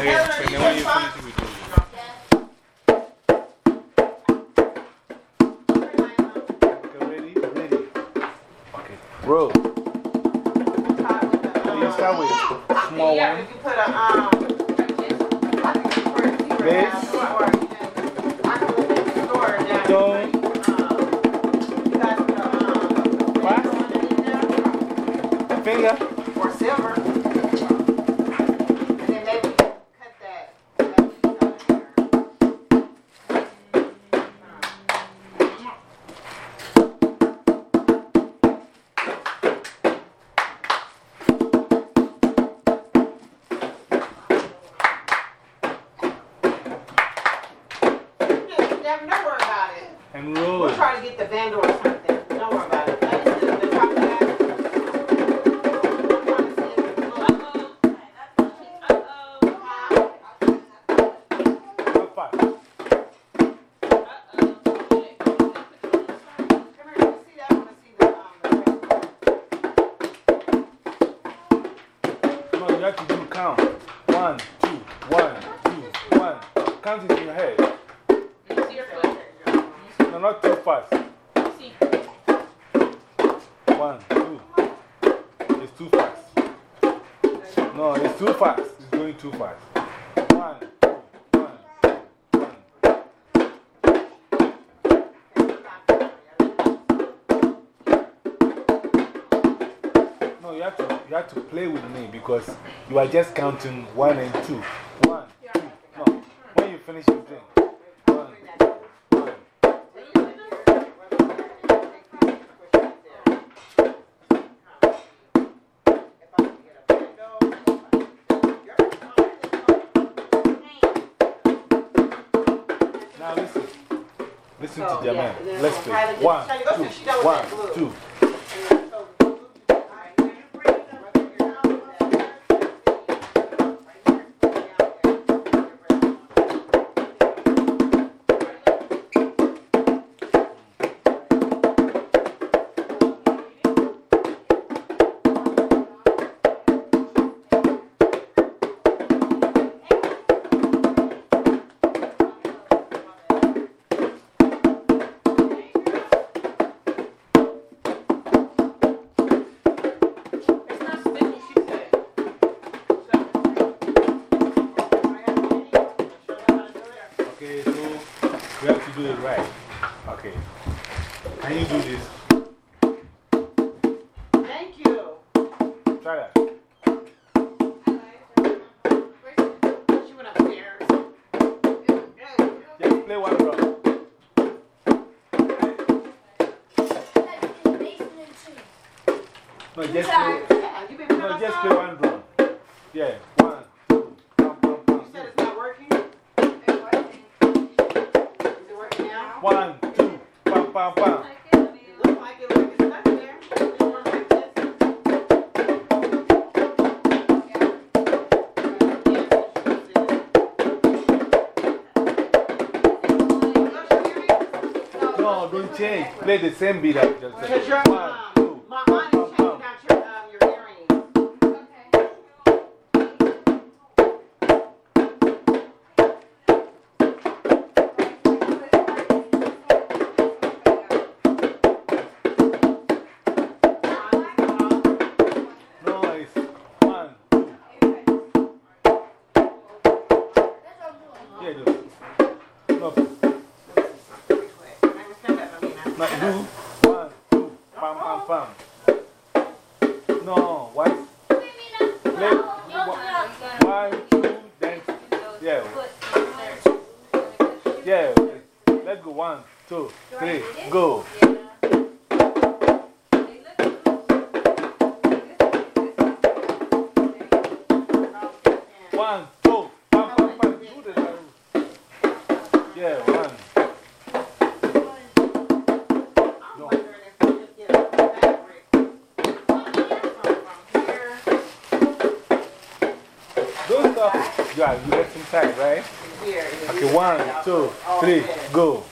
Okay, so you put we do it. Bro, do you start with small one? A. to play with me because you are just counting one and two. play the same beat Pam, pam, pam. No, what? Play. One, two, then. Yeah. Yeah. Let's go. One, two, three, go. tag. You got some tag, right? Okay, one, two, three, go.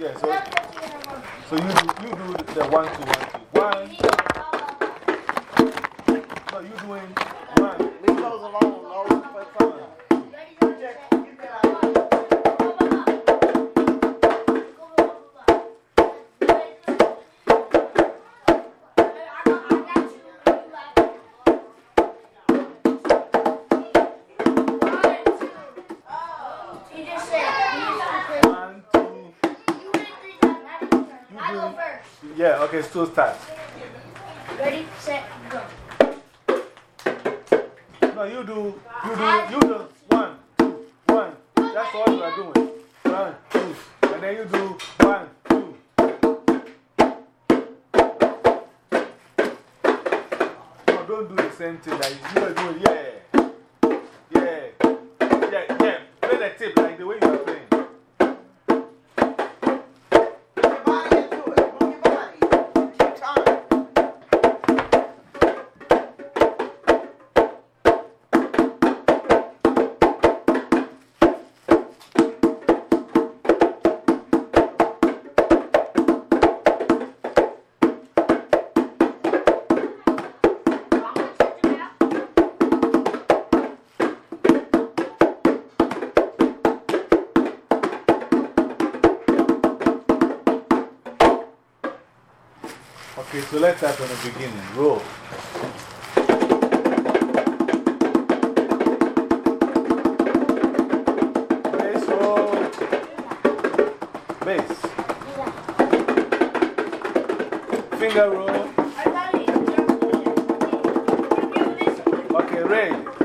Yeah, so Two Stars. going to begin Roll. Bass roll. Bass. Finger roll. Okay, Ray.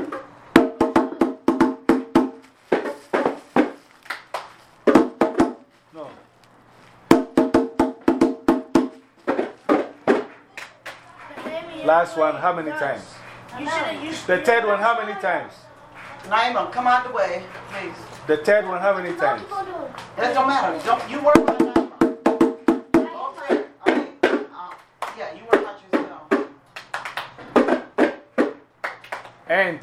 Last one, how many times? The third one, how many times? Naima, come out the way, please. The third one, how many times? That don't matter. Don't, you work with Naima. Uh, yeah, you work yourself. And.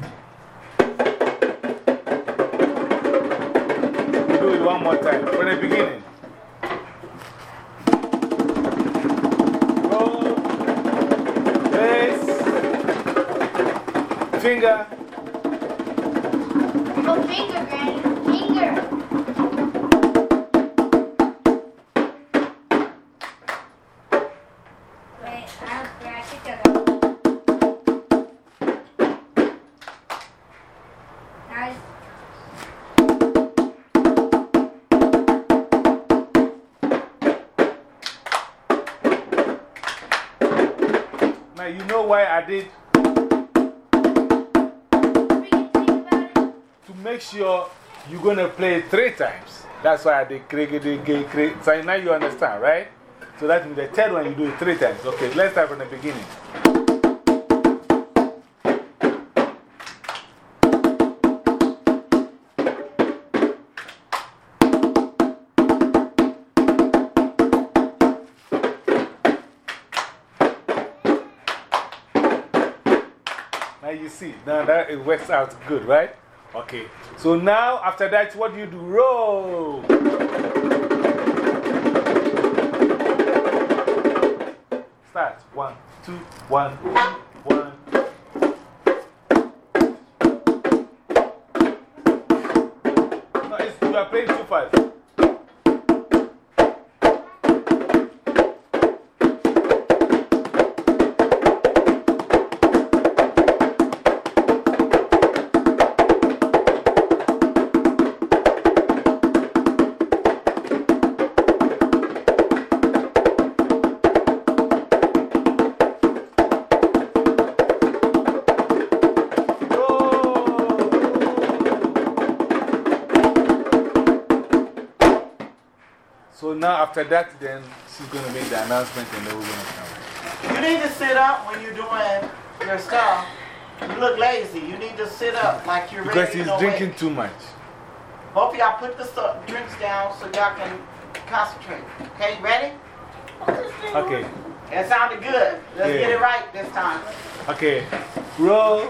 play it three times. That's why I did cricket. So now you understand, right? So that means the third one you do it three times. Okay, let's start from the beginning. Now you see, now that it works out good, right? Okay. So now, after that, what do you do? Roll. Start. One, two, one, after that, then she's going to make the announcement and then we're going to come. You need to sit up when you're doing your stuff. You look lazy. You need to sit up like you're Because ready he's to go drinking too much. Both of y'all put the stuff, drinks down so y'all can concentrate. Okay, ready? Okay. That sounded good. Let's Yeah. get it right this time. Okay. Roll.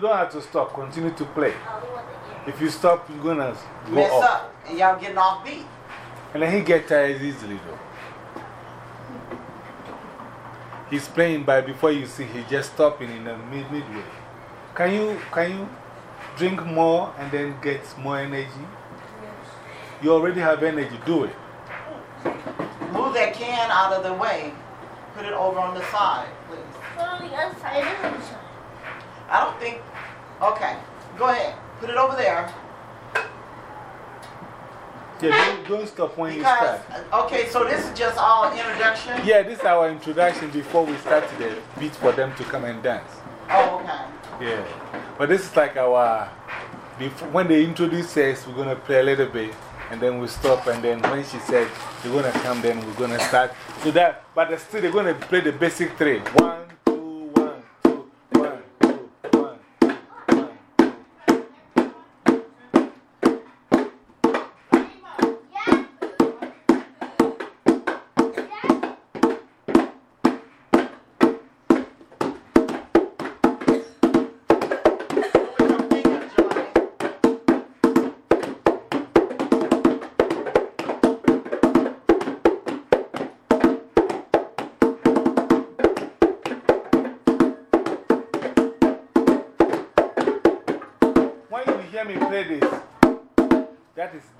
You, don't have to stop. Continue to play. If you stop, you're going to go Mess off. up. And y'all getting off beat. And then he gets tired easily, though. He's playing, but before you see, he just stopping in the mid midway. Can you, can you drink more and then get more energy? Yes. You already have energy, do it. Move that can out of the way. Put it over on the side, please. Put on the other side. I don't think. Okay, go ahead. Put it over there. Yeah, don't, don't stop when you start. Uh, okay, so this is just all introduction? Yeah, this is our introduction before we start the beat for them to come and dance. Oh, okay. Yeah. But this is like our. Before, when they introduce us, we're going to play a little bit and then we stop. And then when she said they're going to come, then we're going to start. So that, but still, they're going to play the basic three. One,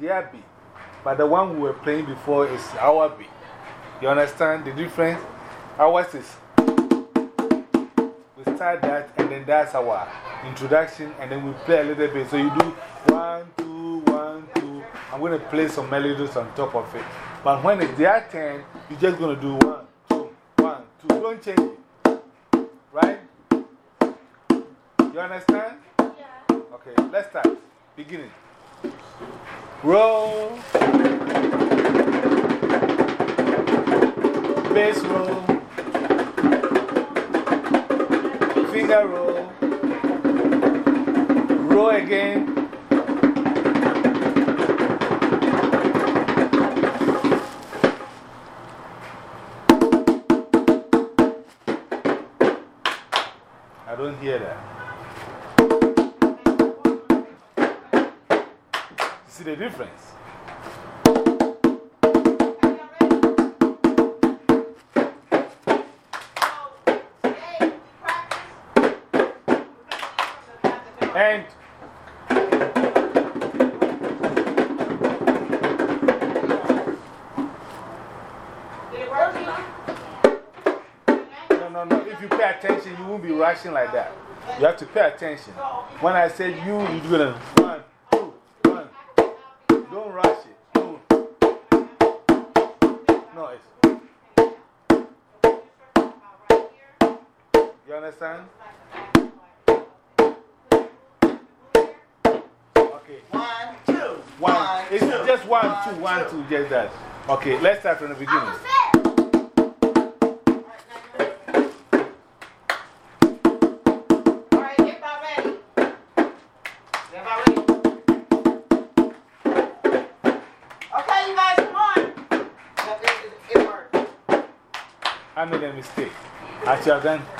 their beat. But the one we were playing before is our beat. You understand the difference? Ours is we start that and then that's our introduction and then we play a little bit. So you do one, two, one, two. I'm going to play some melodies on top of it. But when it's their turn, you're just going to do one, two, one, two. Don't change it. Right? You understand? Okay, let's start. Beginning. Roll. Bass roll. Finger roll. Roll again. difference. And no, no, no. If you pay attention, you won't be rushing like that. You have to pay attention. When I said you, you're going to. one, two, one, two, just that. Okay, let's start from the beginning. I made a mistake. I should have done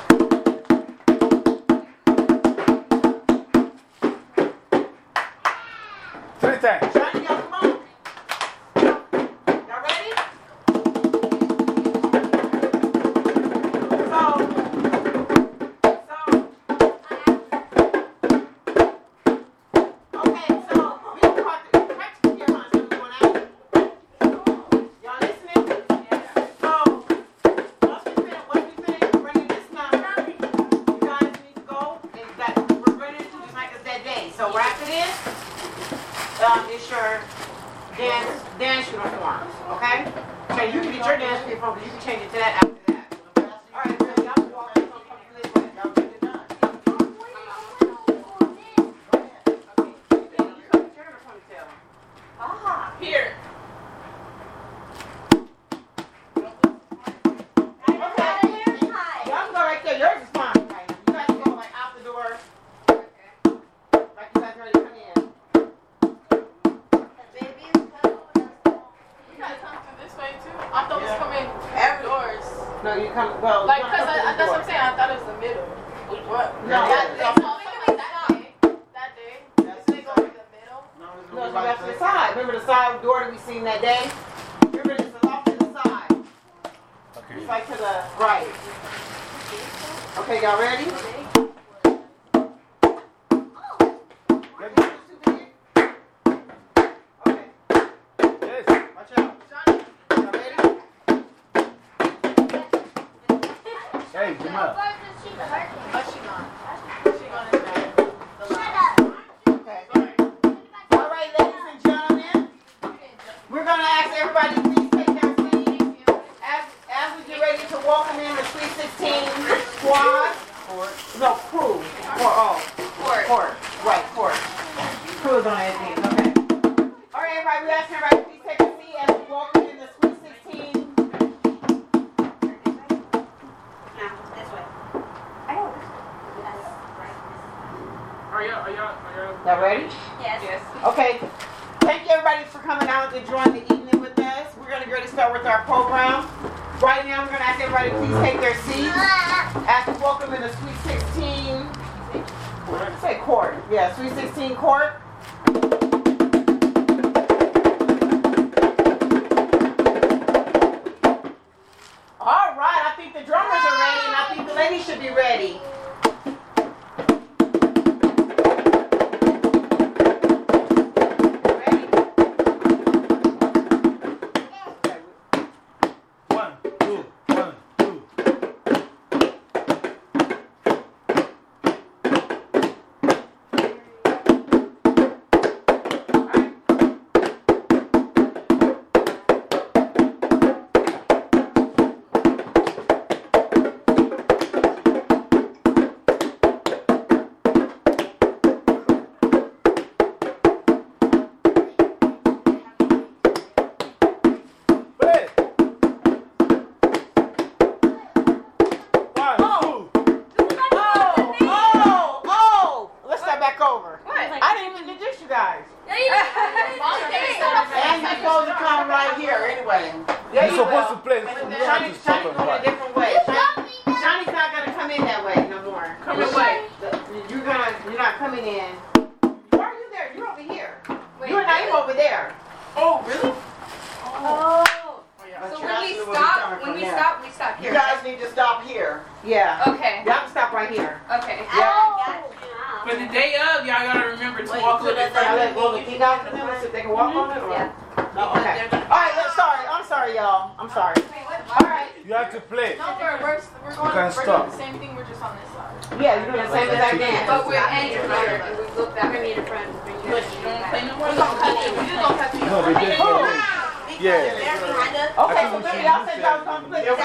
Yeah. Okay, so maybe y'all said y'all was going to flip it. Yeah,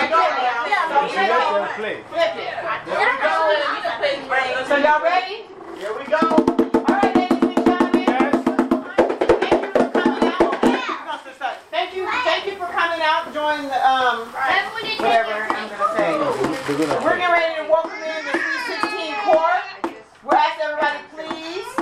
flip it. Flip it. So y'all ready? Here we go. Thank you for coming out, join the, um, whatever I'm going to say. We're getting ready to welcome in the Sweet 16 court. We're asking everybody, please.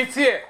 一次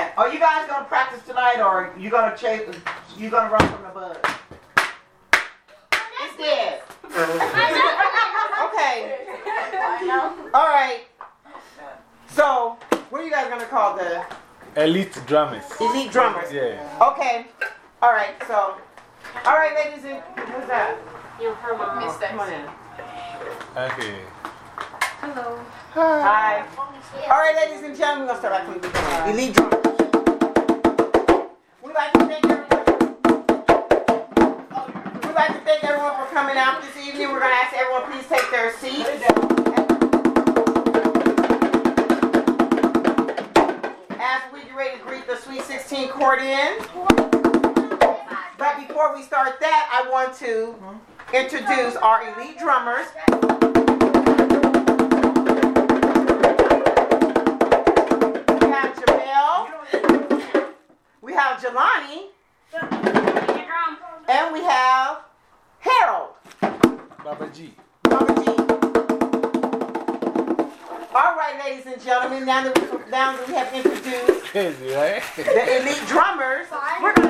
man. Are you guys gonna practice tonight, or you gonna chase? You gonna run from the bug? It's dead. okay. All right. So, what are you guys gonna call the? Elite drummers. Elite drummers. Yeah. Okay. All right. So, all right, ladies and who's that? You, her mom. Miss Come on in. Okay. Hello. Hi. Hi. All right, ladies and gentlemen, we're going to start back from the beginning. Elite drummers like to thank everyone. Oh, we'd like to thank everyone for coming out this evening. We're going to ask everyone please take their seats. As we get ready to greet the Sweet 16 Cordian. But before we start that, I want to introduce our elite drummers. Jelani. And we have Harold. Baba G. Baba G. All right, ladies and gentlemen, now that we, now that we have introduced the elite drummers, we're going to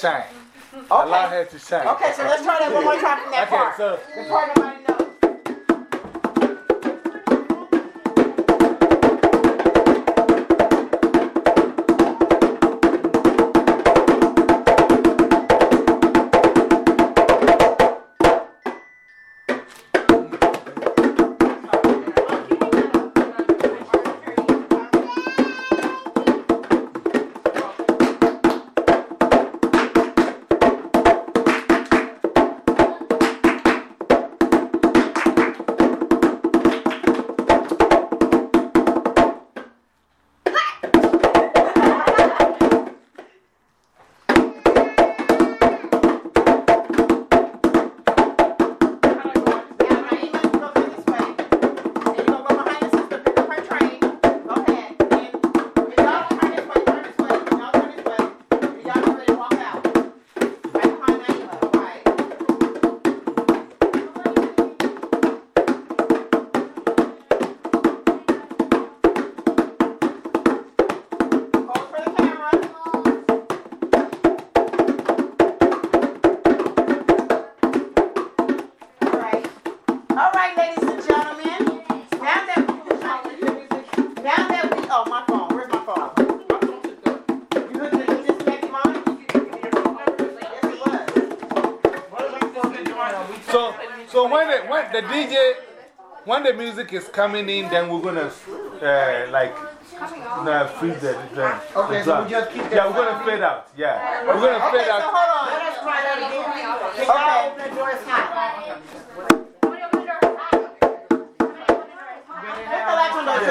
shine. Okay. Allah to shine. Okay, so let's try that one more time from that okay, part. So, the part music is coming in, then we're going to uh, like no, freeze the drum. Okay, the so we just keep Yeah, we're going to fade out. Yeah. We're going to okay, fade so out. Hold on. Let us try that again. Okay. okay. The door is hot.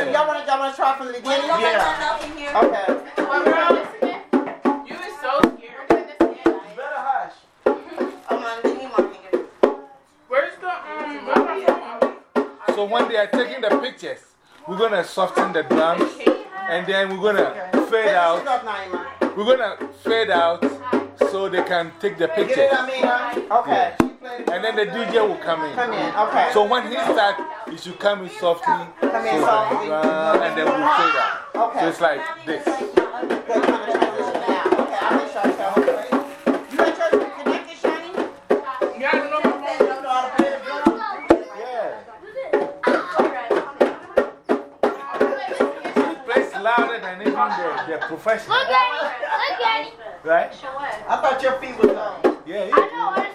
Y'all want to try from the beginning? Yeah. Okay. to soften the drums and then we're going to fade out. We're going to fade out so they can take the picture. Okay. And then the DJ will come in. Come in, okay. So when he starts, he should come in softly. Come in softly. Uh, and then we'll fade out. Okay. So like this. question. Look at him. Look at him. Right? I thought your feet were long. Yeah, yeah. I know. I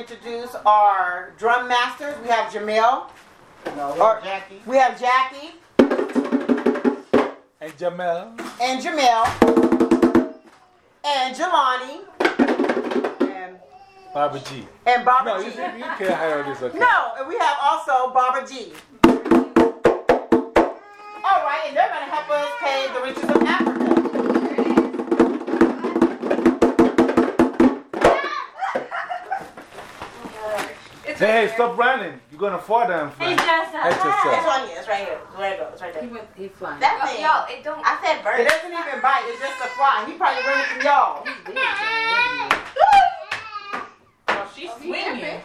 introduce our drum masters. We have Jamil. No, Or- Jackie. We have Jackie And Jamel. and Jamil and Jelani and, Baba G. and Barbara No, you, G. you can't hire this. Okay. No, and we have also Barbara G. All right, and they're going to help us pay the riches of Africa. Hey, hey, stop running. You're going to fall down. Hey, friend. Jessa. Hurt This yourself. one here. It's right here. It's right there. He went, he flying. That thing. Y'all, it don't. I said burn It it. doesn't even bite, it's just a fly. He probably running from y'all. Oh, she's oh, swinging.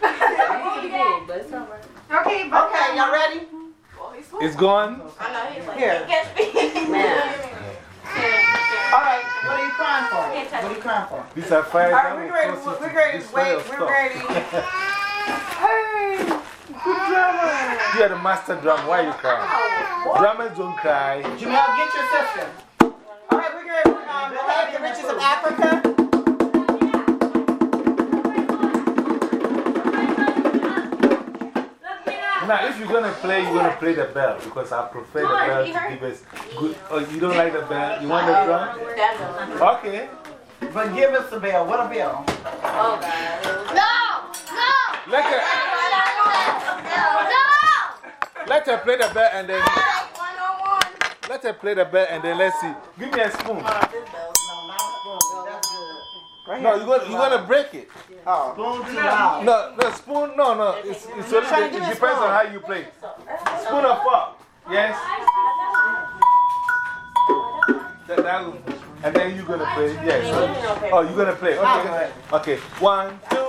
He did, but it's all right. Okay, Okay, y'all ready? It's gone. I know. He's like, Here. catch me. All right, what are you crying for? What are you crying for? These are fires. All that right, will we're ready. We're ready. Wait, we're ready. Hey, good drummer. You are the master drum. Why you crying? Drummers don't cry. Jamel, get your sister. All right, we're ready. Um, play the riches of Africa. Now, if you're going to play, you're going to play the bell because I prefer the bell to give us good. Oh, you don't like the bell? You want the drum? Okay. But give us the bell. What a bell? Oh, God. Let her, let her play the bell and then let her play the bell and then let's see. Give me a spoon. No, No, you're going you're gonna break it. Spoon too loud. No, no, spoon, no, no. It's, it's only, it depends on how you play. Spoon or fork? Yes? That, that and then you're gonna play. Yes. Oh, you're gonna play. Okay. Okay. One, two,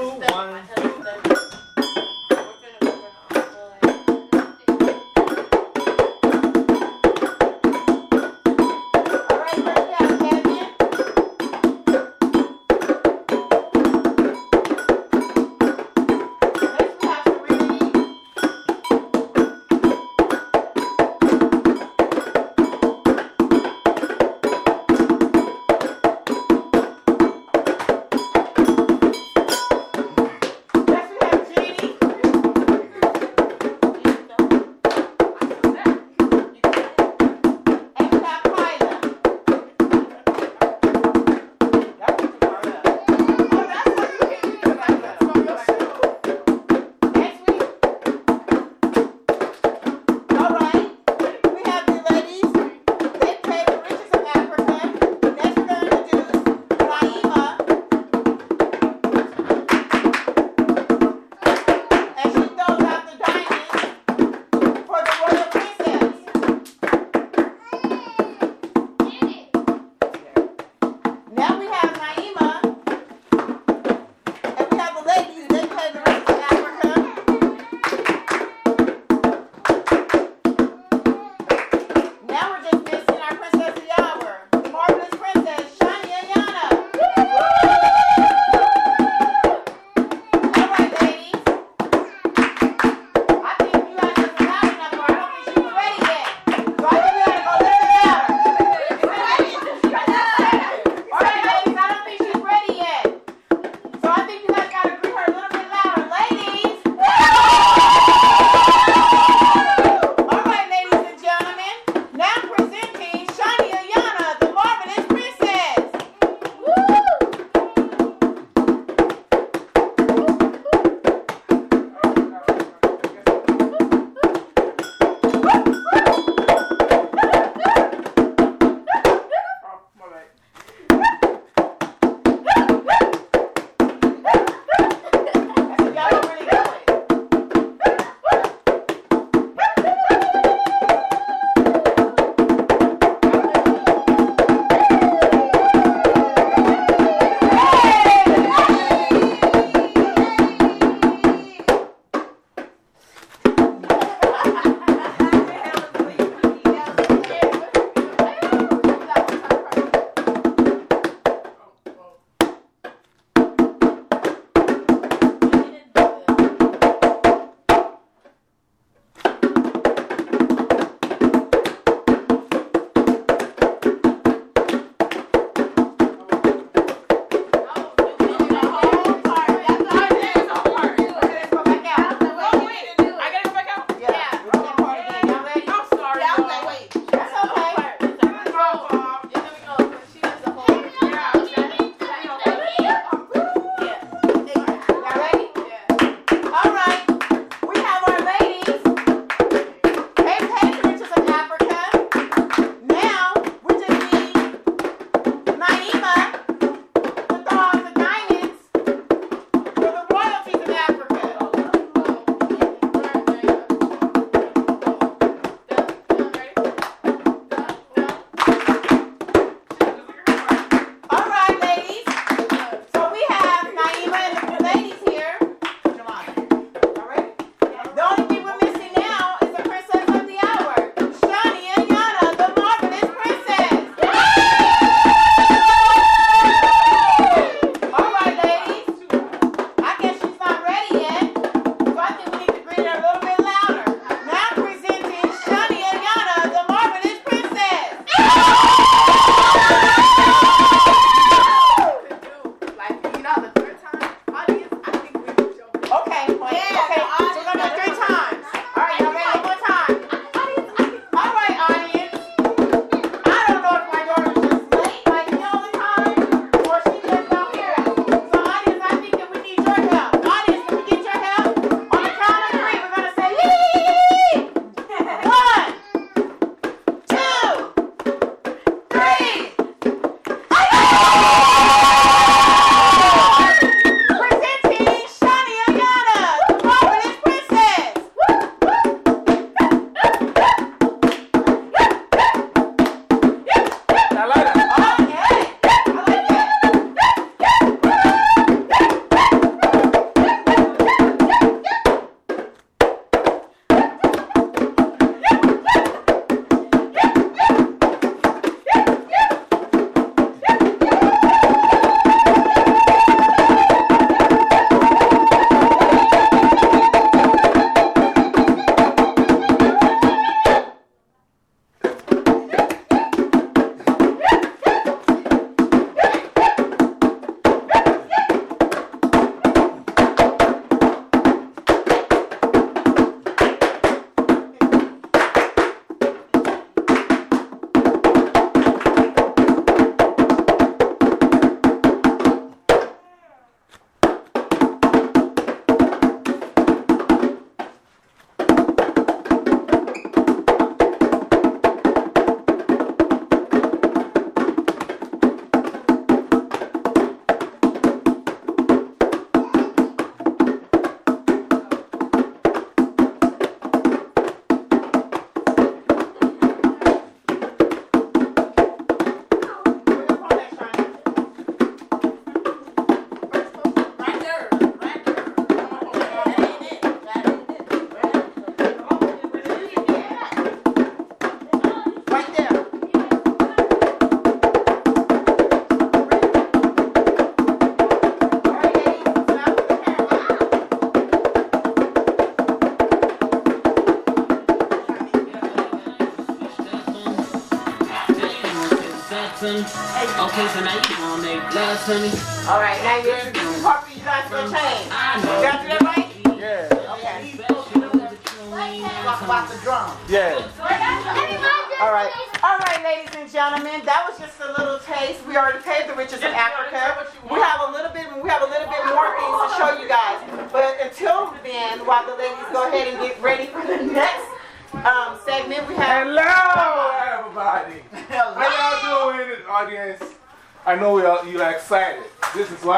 make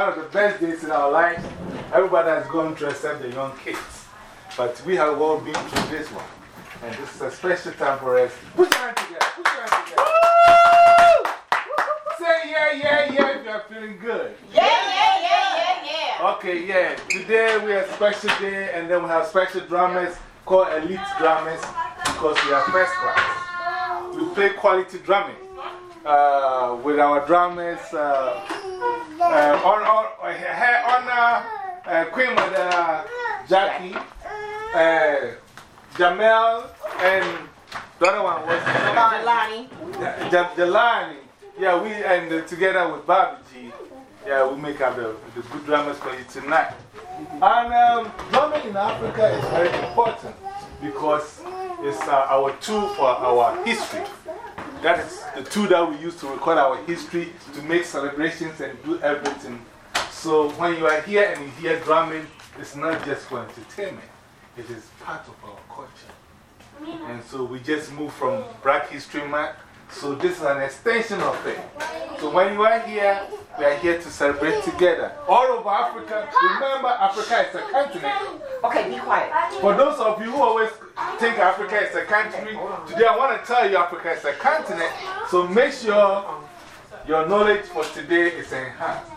of the best days in our lives. Everybody has gone through except the young kids. But we have all been through this one. And this is a special time for us. Put your hands together. Put your hands together. Say yeah, yeah, yeah if you are feeling good. Yeah, yeah, yeah, yeah, yeah. Okay, yeah. Today we have special day and then we have special drummers called elite drummers because we are first class. We play quality drumming uh, with our drummers uh, uh, on, on, on uh, uh, Queen Mother Jackie, uh, Jamel, and the other one was the, the yeah, we and uh, together with Bobby G, yeah, we make up the, the good dramas for you tonight. And um, drumming in Africa is very important because it's uh, our tool for our history. That is the tool that we use to record our history, to make celebrations and do everything. So when you are here and you hear drumming, it's not just for entertainment, it is part of our culture. And so we just moved from Black History Month. So this is an extension of it. So when you are here, we are here to celebrate together. All over Africa, remember Africa is a continent. Okay, be quiet. For those of you who always think Africa is a country, today I want to tell you Africa is a continent. So make sure your knowledge for today is enhanced.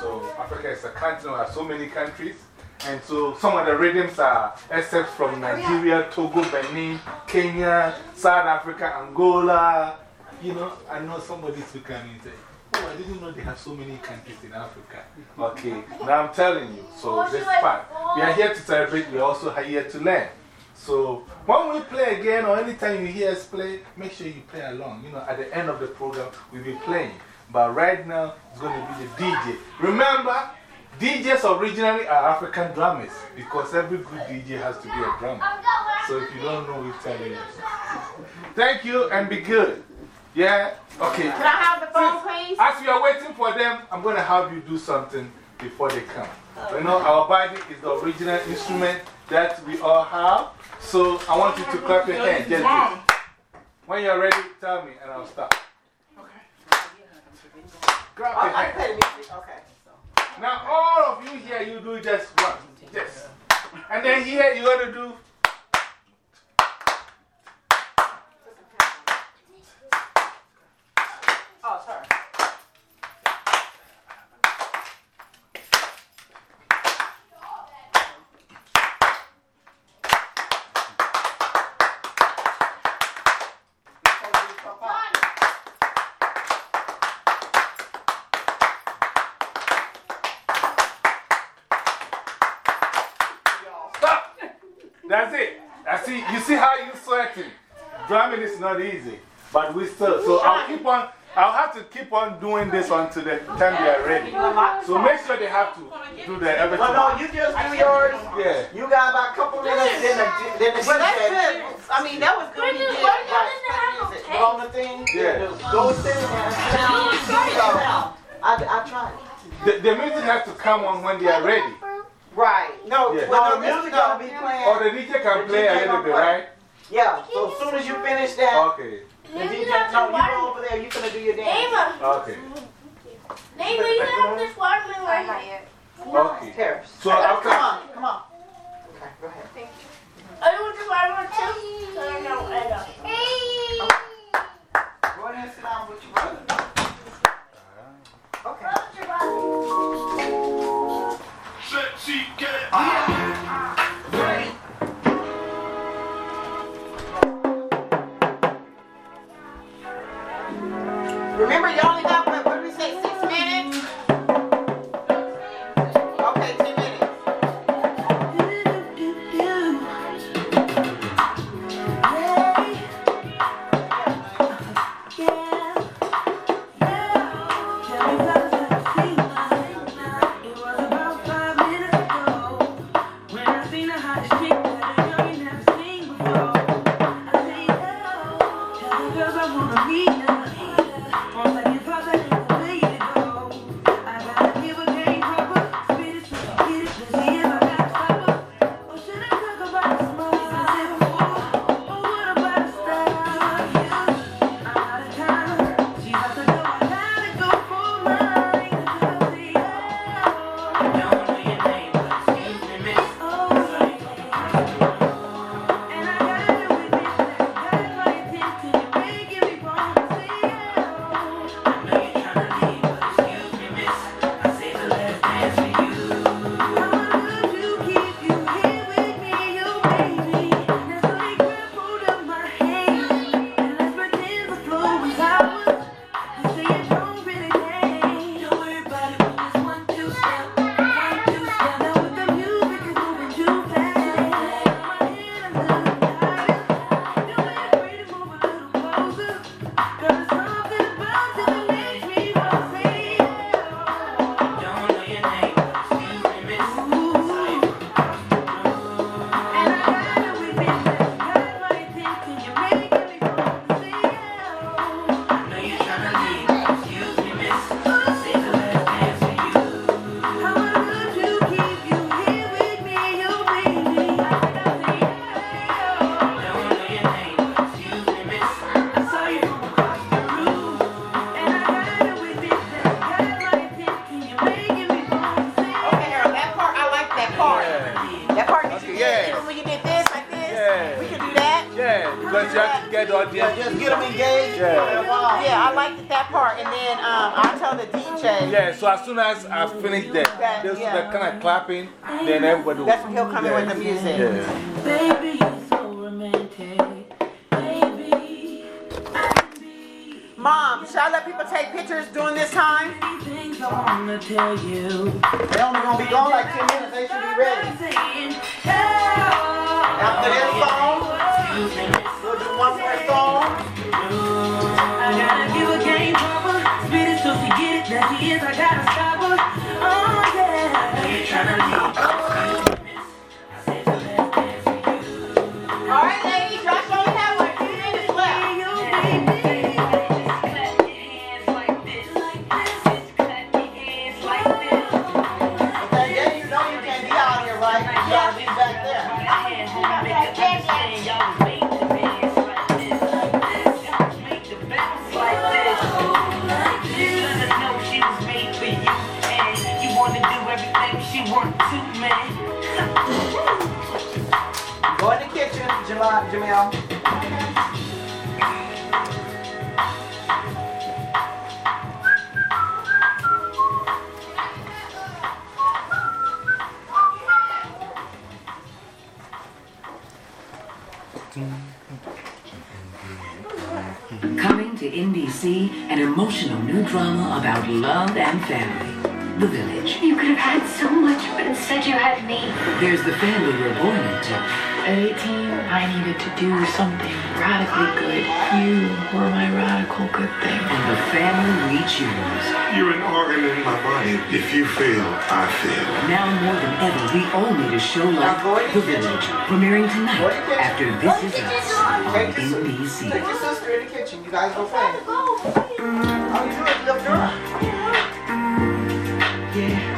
So Africa is a continent, there are so many countries. And so some of the rhythms are, except from oh, Nigeria, Togo, Benin, Kenya, South Africa, Angola. You know, I know somebody speaking and say, Oh, I didn't know they have so many countries in Africa. Okay, now I'm telling you. So oh, this part. We are here to celebrate, we are also here to learn. So when we play again, or anytime you hear us play, make sure you play along. You know, at the end of the program, we'll be playing. But right now, it's going to be the DJ. Remember, DJs originally are African drummers because every good DJ has to be a drummer. So if you don't know, we tell you. Thank you and be good. Yeah? Okay. Can I have the phone, please? As we are waiting for them, I'm going to have you do something before they come. You know, our body is the original instrument that we all have. So I want you to clap your hands. Just do. When you're ready, tell me and I'll stop. Grab I, your I hand. play the music. Okay. Now, all of you here, you do just one. Just. And then here, you're going to do. Oh, sorry. Stop! That's it. I see, you see how you're sweating. Drumming is not easy, but we still. So I'll keep on, I'll have to keep on doing this until the time they are ready. So make sure they have to do the everything. Well, no, you just do yours. Yeah. You got about a couple minutes, then the, then the Well, that's DJ. good. I mean, that was good. He did. Right, Put on the thing. Yeah. Go sit and sit down. I, I tried. The, the music has to come on when they are ready. Right. No, Yeah. well, no, music gonna be playing. Or the DJ can play a little bit, right? Yeah, so as soon as you finish that, Okay. the DJ, no, you go over there, you're gonna do your dance. Neighbor, Okay. neighbor, you have this watermelon right here. Okay. Here. So come after. on, come on. Okay, go ahead. I want this watermelon too. So I know, I know. Go ahead and sit down with your brother. Okay. Remember, you only got, what, what did then everybody That's what he'll come in with the music. Yeah. to show love The Village, premiering tonight after This Is Us on NBC. Take your sister in the kitchen. You guys go play. I'll do it, little girl. Yeah.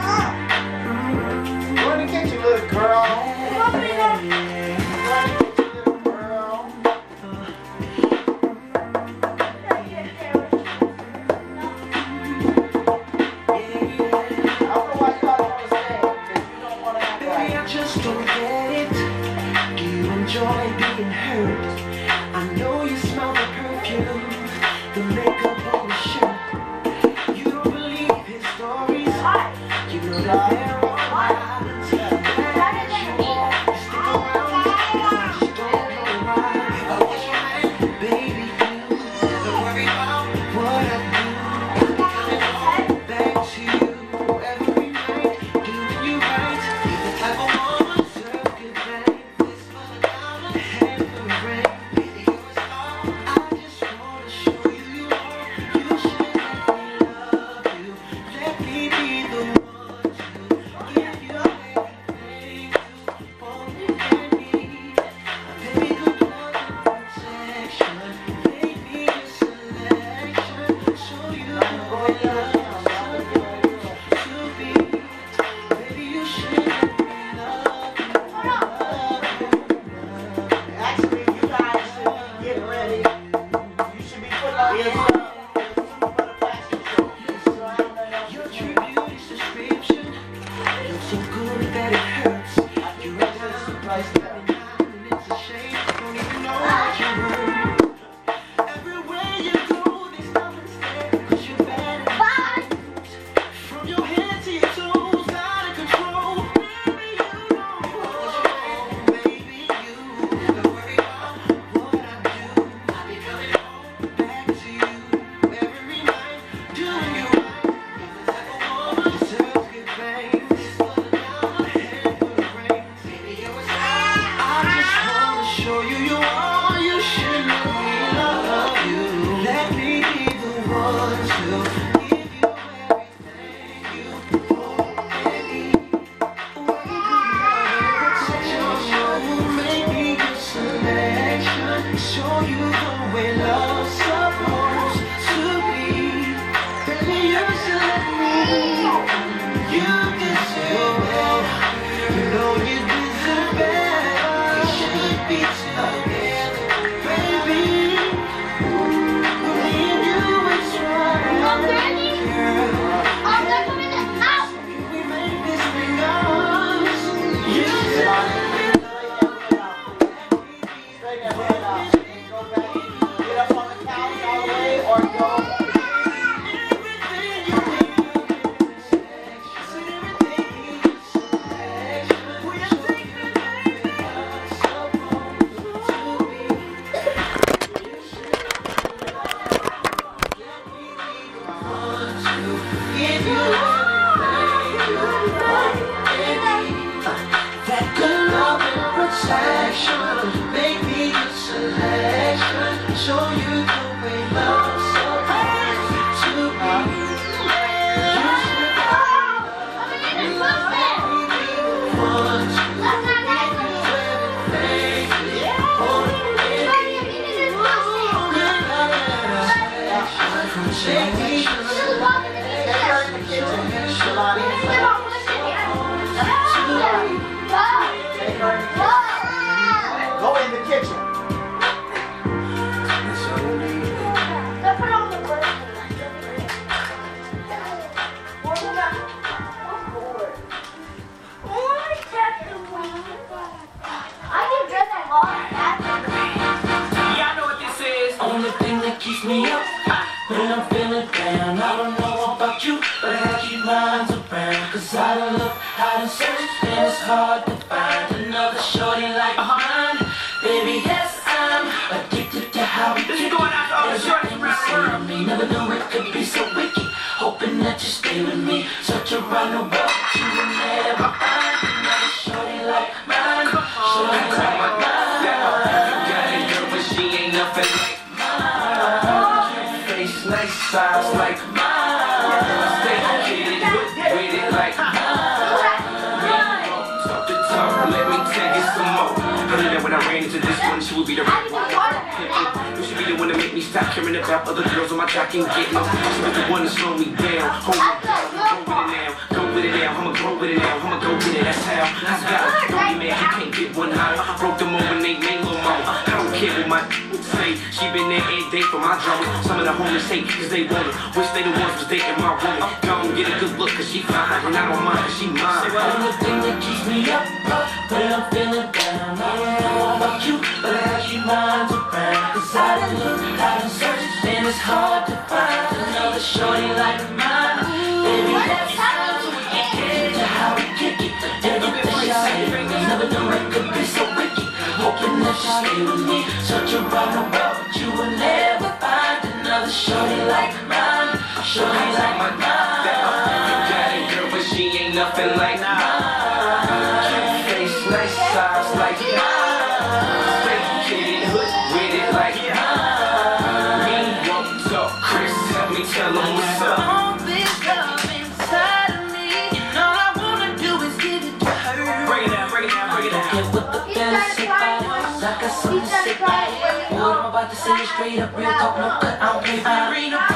friend Cause I done look, I done searched And it's hard to find another shorty like uh mine. Baby, yes, I'm addicted to how we This is going out to all the shorties around the world. me. Never knew it could be so wicked. Hoping that you stay with me. Search around the world, you never find top other girls on my jock ain't getting no. She the one to slow me down. Hold it go with it now. Go with it now. I'ma go with it now. I'ma go with it. That's how. I got it. Throw your man, he can't get one out. Broke them over, they made no more. I don't care what my say. She been there every day for my drama. Some of the homies hate cause they want her. Wish they the ones was dating my woman. Don't get a good look cause she fine. And I don't mind cause she mine. Say, well, the thing that keeps me up, when I'm feeling down. I don't know about you, but I got you mine's around. Cause I've been looking, I've been searching. And it's hard to find another shorty like mine. Baby, how we kick it. Never knew it could be so wicked. Hoping that she stay with me, the you will never find another shorty like mine. Shorty like mine. Girl, but she ain't nothing like mine. Arena, real talk, no cut, I don't play.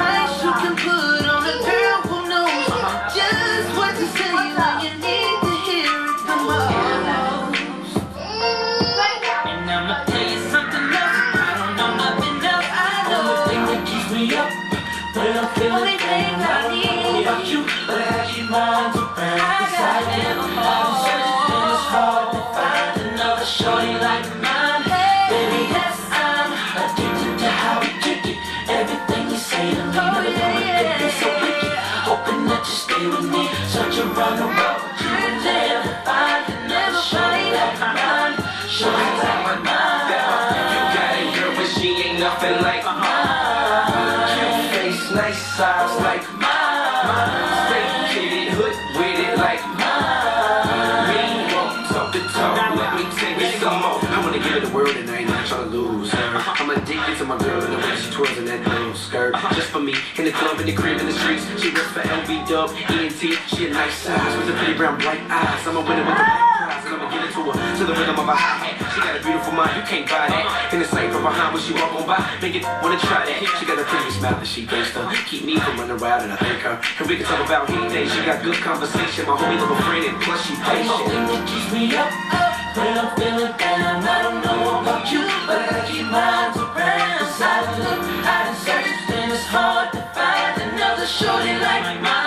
In the club, in the crib, in the streets. She works for LB Dub, ENT. She a nice size with the pretty brown bright eyes. I'm a winner with the black prize, and I'ma get it to her to the rhythm of a hi hat. She got a beautiful mind, you can't buy that. In the sight from behind when she walk on by, make it wanna try that. She got a pretty smile that she to keep me from running wild, and I thank her. And we can talk about heat days. She got good conversation, my homie little friend, and plus she patient. keeps me up, when I'm feeling down. I don't know about you, but I keep mine around. I look, I done searched, and it's hard shorty like mine.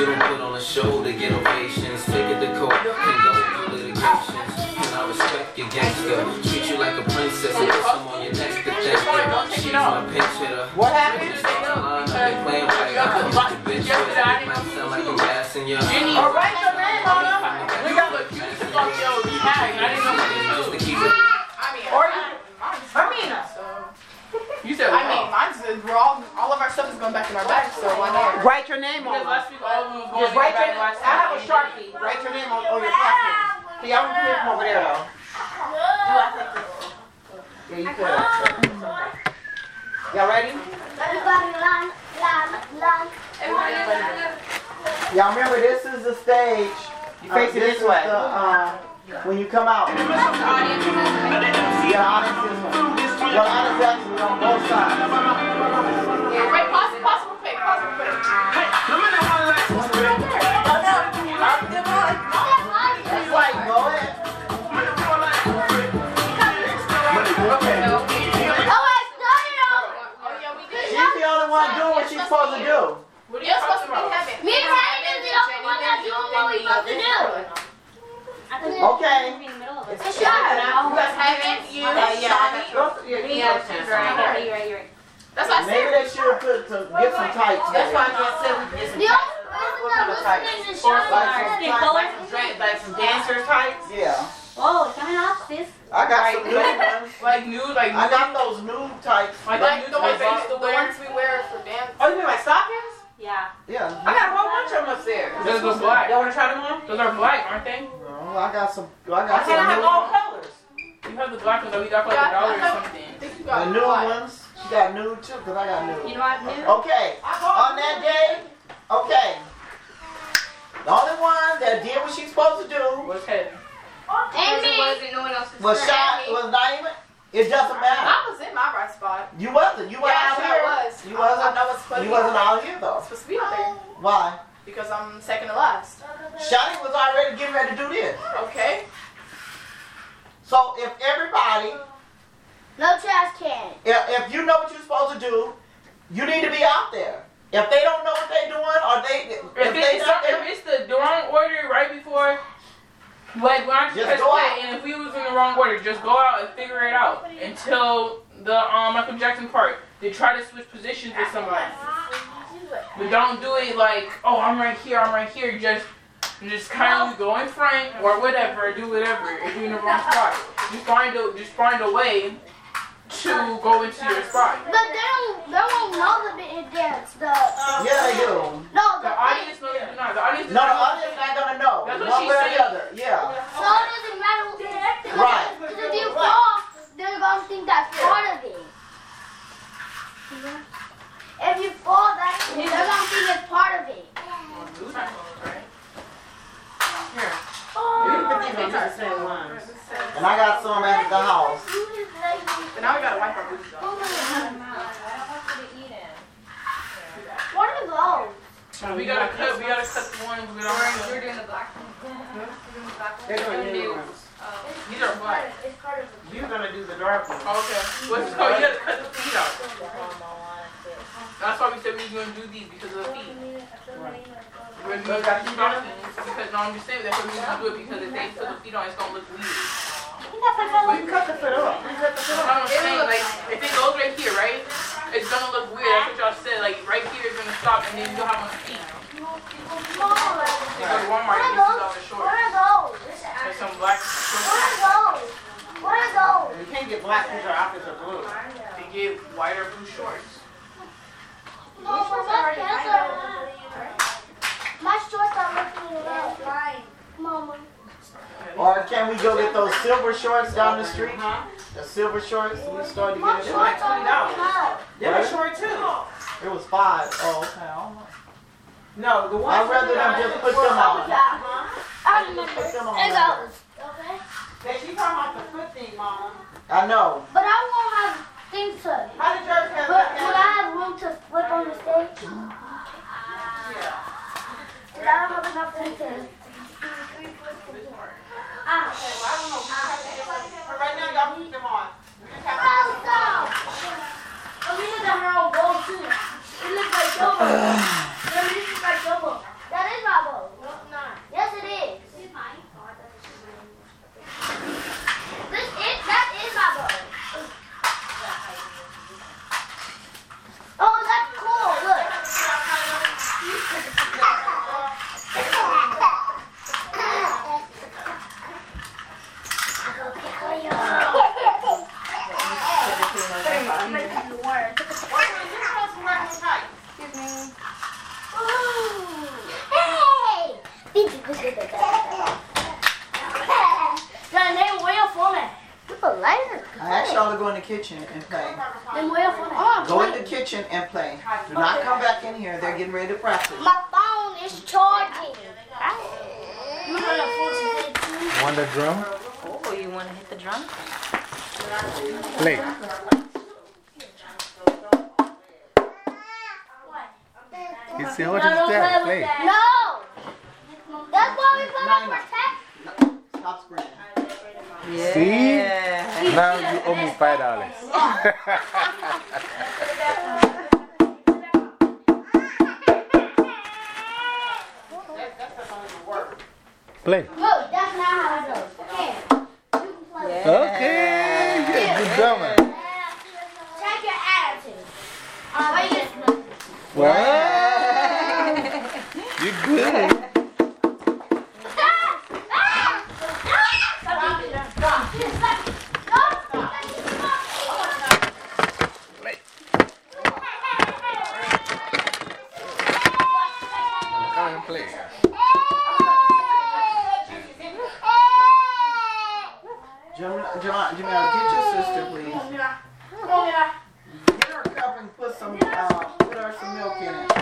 You don't put on a show to get ovations. Take it to court and go through litigations. And I respect your gangster. Treat you like a princess and put some on your neck to thank you. She's my pinch hitter. What happened? They playing like I used to bitch with it. Might sound like I'm gassing you. All right, your name on them. We got the took off your tag. I didn't know what to keep it. I mean, Or you, Amina. you said. I mean, mine's we're all all of our stuff is going back in our bag, so why not? Write your name on Because them. last week all of them was going Just write your bag name. I have a sharpie. Write your name on, on your pocket. See, I'm gonna come over there though. Yeah, you could. Y'all ready? Y'all remember this is the stage. You face it this way. The, uh, when you come out. Yeah, audience is one. Well, audience actually on both sides. Yeah, wait, pause it, pause it, real supposed to do. What are you supposed to be having? Me and Ryan is the only one that's doing what we're supposed to do. Okay. It's shot. You guys haven't, you, Shawnee. Go through your Yeah, email. right. That's what I Maybe they should put to get some tights. That's why I there. just said we get some The tights. only person that listening to Like Sean. some Like some dra- like some dancer tights. Yeah. Oh, coming off this. I got some new ones. Like nude, like I got those nude tights. like, Like the ones they used to the wear. ones we wear for dance. Oh, you mean like stockings? Yeah. Yeah. I got a whole bunch of them upstairs. Those are black. Y'all wanna try them on? Those are black, aren't they? No, I got some. I Why got can't I have some all colors? You have the black ones that we got for like a dollar or something. I think you the new ones. She got nude too, cause I got nude. You know what I knew? Okay. On that day, okay. The only one that did what she's supposed to do What's heading? And me. was shot. Was not even. It doesn't matter. I was in my right spot. You wasn't. You wasn't Yeah, out actually here. I was. You I- wasn't. I know it's supposed to You be wasn't out out here though. I'm supposed to be out there oh. Why? because I'm second to last. Shotty was already getting ready to do this. Okay. So if everybody, No trash can. if, if you know what you're supposed to do, you need to be out there. If they don't know what they're doing, or they, if, If they it's, not, if it's the wrong order right before, like when I Just just go out. and if we was in the wrong order, just go out and figure it out until the um, Michael Jackson part. They try to switch positions with somebody. But don't do it like, oh, I'm right here, I'm right here. Just, just kind of go in front or whatever, do whatever. If you're in the wrong spot, just find a, just find a way to go into your spot. But they don't, they won't know the bit dance. The, uh, yeah, they do. No, The the audience knows you do not. The audience No, does the not. audience not gonna know. That's what one way or the other. Yeah. So it doesn't matter. Cause, Right. Because if you fall, they're gonna think that's part of it. If you fall, that they're gonna think it's part of it. You can put these on the same ones. And I got got some at the house. But now we gotta wipe our boots off. What are those? We gotta cut, we gotta cut the ones we don't have. You're doing the black one. They're doing new ones. Oh. These are black. You're gonna do the dark ones. Oh, okay. What's called? You gotta cut the feet out. That's why we said we was gonna do these because of the feet. We're gonna do the stockings because no, I'm just saying that's why we was gonna do it because if they put the feet on, it's gonna look weird. You cut the foot off. You cut the foot That's off. I'm saying. Like if it goes right here, right, it's gonna look weird. That's what y'all said. Like right here is gonna stop and then you'll have on the feet. You go to Walmart and you see all the shorts. What are those? Like some black What are those? What are those? You can't get black because your outfits are blue. They get white or blue shorts. No, my pants are. My shorts Or can we go get those silver shorts down the street? The silver shorts, we started to My get it. shorts are looking red. They were short too. It was five. Oh, okay. I don't know. No, the ones. I'd rather them just put them on. I remember. Put them on. It goes. Okay. Hey, she talking about the foot thing, Mama. I know. But I won't have things to. How did yours have But will I have room to flip on the stage? Because I don't have enough to. Ah. Right now, y'all them on. Amina got her own bowl too. It looks like. No, this is like Jobo. That is my bowl. No, it's not. Yes, it is. This is, that is my bowl. Oh, that's cool. Look. Hey! John, they will for me. Put the lighter. I asked y'all to go in the kitchen and play. They will for me. Go in the kitchen and play. Do not come back in here. They're getting ready to practice. My phone is charging. You know that phone is dead? Want the drum? Oh, you want to hit the drum? Play. You see what is that? Play. No! That's why we put up protect. Stop screaming. See? Now you owe me five dollars. Play. No, that's not how it goes. Okay. You can play. Okay, you're a good drummer. Check your attitude. Uh, wait, yes. Well, you good. Come and play. John, Jamel, get your sister, please. Get her a cup and put some, uh, put her some milk in it.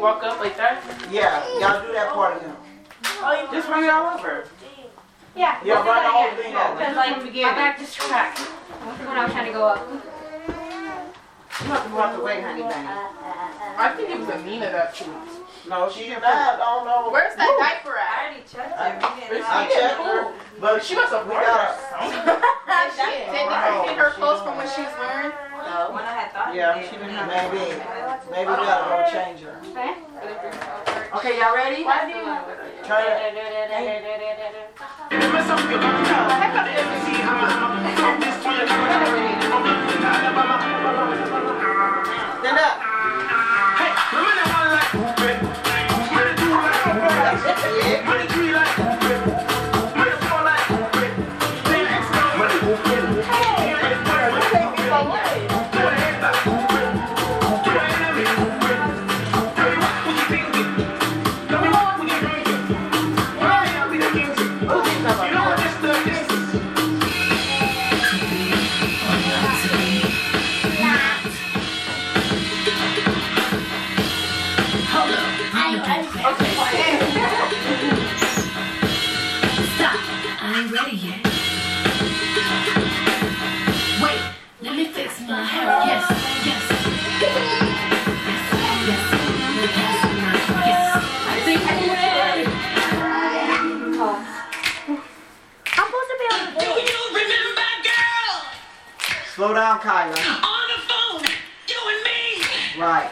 This, and then we walk up like that? Yeah, y'all do that part again. Oh, just run it all over. Yeah. Yeah, run the whole thing over. Because like my back just cracked when I was trying to go up. You have to go out the way, honey bunny. I think it was Amina that too. No, she didn't have, I don't oh, know. Where's that Woo. diaper at? I already checked I, it. I checked her, but She must have we worn got Did they get her clothes from what she was wearing? No, when I had thought Yeah, she didn't have, maybe, maybe we gotta go change her. Okay. Okay, y'all ready? Turn it. Stand up. Stop. Slow down, Kyla. On the phone, you and me. Right.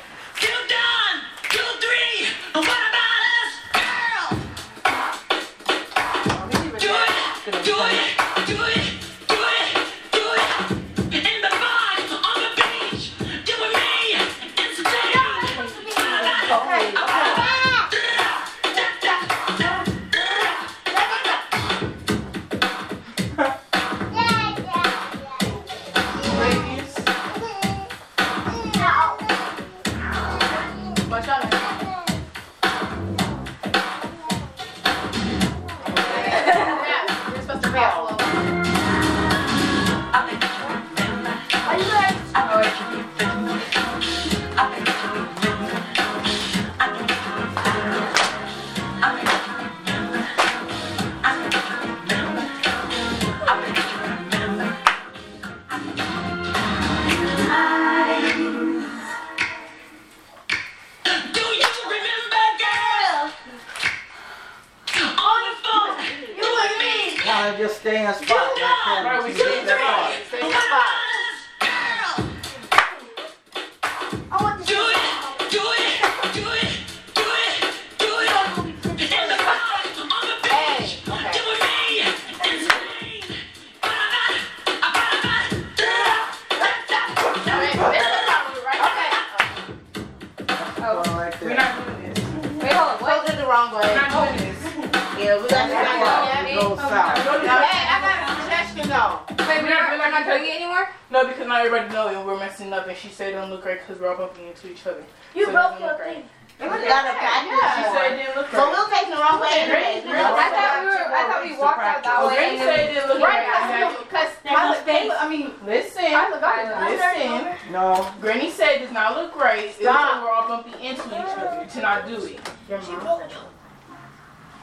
Because we're all bumping into each other. You So broke your look right. thing. We gotta practice She more. said it didn't look So we'll take the wrong way anyways. Great. I thought we were. I thought we walked out practice. that way. Great said it didn't look Right, right. because Kyla, Kyla, I mean, Listen, Kyla got it. listen. No. Granny said it does not look right. It's Stop. when we're all bumping into each other to not do it.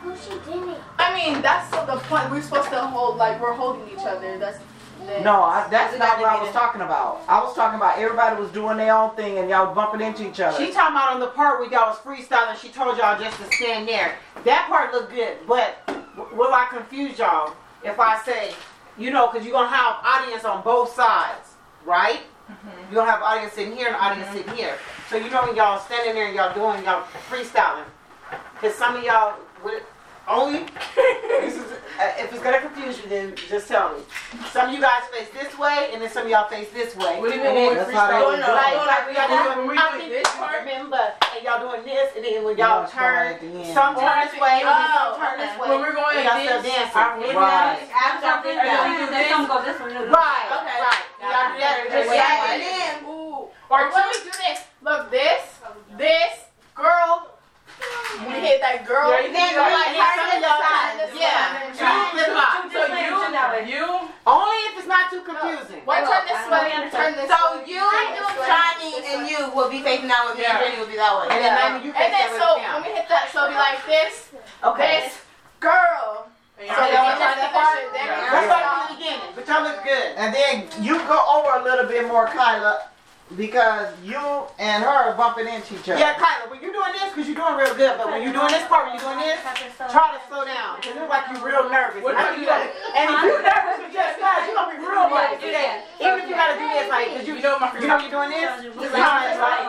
Who she didn't? I mean, that's so the point. We're supposed to hold, like, we're holding each other. That's. That- No, I, that's not what I was talking about. I was talking about everybody was doing their own thing and y'all bumping into each other. She talking about on the part where y'all was freestyling, she told y'all just to stand there. That part looked good, but w- will I confuse y'all if I say, you know, because you're going to have audience on both sides, right? Mm-hmm. You're going to have audience sitting here and audience sitting mm-hmm. here. So you know when y'all standing there and y'all doing, y'all freestyling. Because some of y'all, would only, this is, uh, if it's going to confuse you, then just tell me. Some of you guys face this way, and then some of y'all face this way. What do you And mean then- when we freestyle? Like, like, When y'all we doing, doing I think this part? remember, and y'all doing this, and then when You y'all know, it's going turn, at the end. some turn this way, and then some Oh, turn this way. When we're going y'all like still dancing. Right. After I think And then we that. do this. Some go this way. Right, Okay. right. Y'all do that. just- Yeah, right. and then, Ooh. Or Or when we do this, look, this, this, girl. We hit that girl. Yeah, then you like hit turn some the y'all side. Yeah. side. Two flip flop. So you, you. Only if it's not too confusing. What turn this way? Turn this So way. you, Turn this way. Johnny, and you will be facing that way. Me and Yeah. Jenny will be that way. And then maybe you And then so when we hit that, so it'll be like this. Okay. This girl. So y'all then wanna we try just that finish part? it. Then we Let's start from the beginning, but y'all look good. And then you go over a little bit more, Kyla, because you and her are bumping into each other. Yeah, Kyla, when you're doing this, because you're doing real good, but when you're doing this part, when you're doing this, try to slow down. Because it looks like you're real nervous. What And I you? you gotta- And if you're nervous with just guys, you're going to be real nervous. Even if you got to do this, like, 'cause you, you know you're doing this? Just kind of like,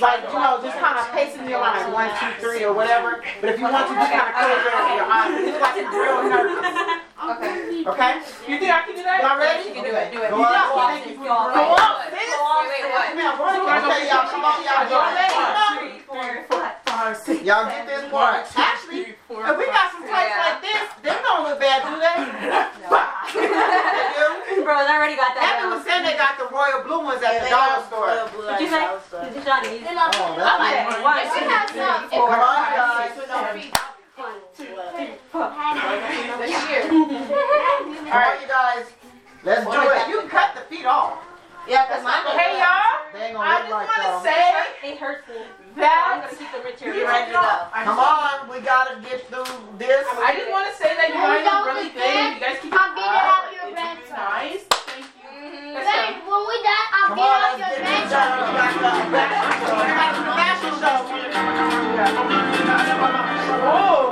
like, you know, just kind of pacing your line, one, two, three, or whatever. But if you want to, just kind of close your, your eyes. It looks like you're real nervous. Okay. Okay? You think I can do that? Y'all ready? You can do it. Do it. Go on, go on. Thank you. Go on. Go on. Wait, wait, what? Come on, Okay, y'all, come on, y'all. Y'all ready? Y'all get this part. Actually, if we got some tights like this, they don't look bad, do they? Bro, I already got that. Abby was saying they got the royal blue ones at the dollar store. Did you say? Did you Johnny? Oh, that's I like one, If we two, have three, some- Come on, five, guys. six, seven, This year. All right, you guys. Let's do it. You cut the feet off. Yeah, because mine Hey y'all, They ain't I gonna just look like want to say It hurts me. that I'm gonna keep the rich you here ready to go. Come on, we gotta get through this. I just want to say that you guys are really good. You guys keep I'll get it up. your It's bed. nice. Thank you. Let's Then go. when we done, I'll Come get on, out let's your get bed. done. We got the fashion show. Oh.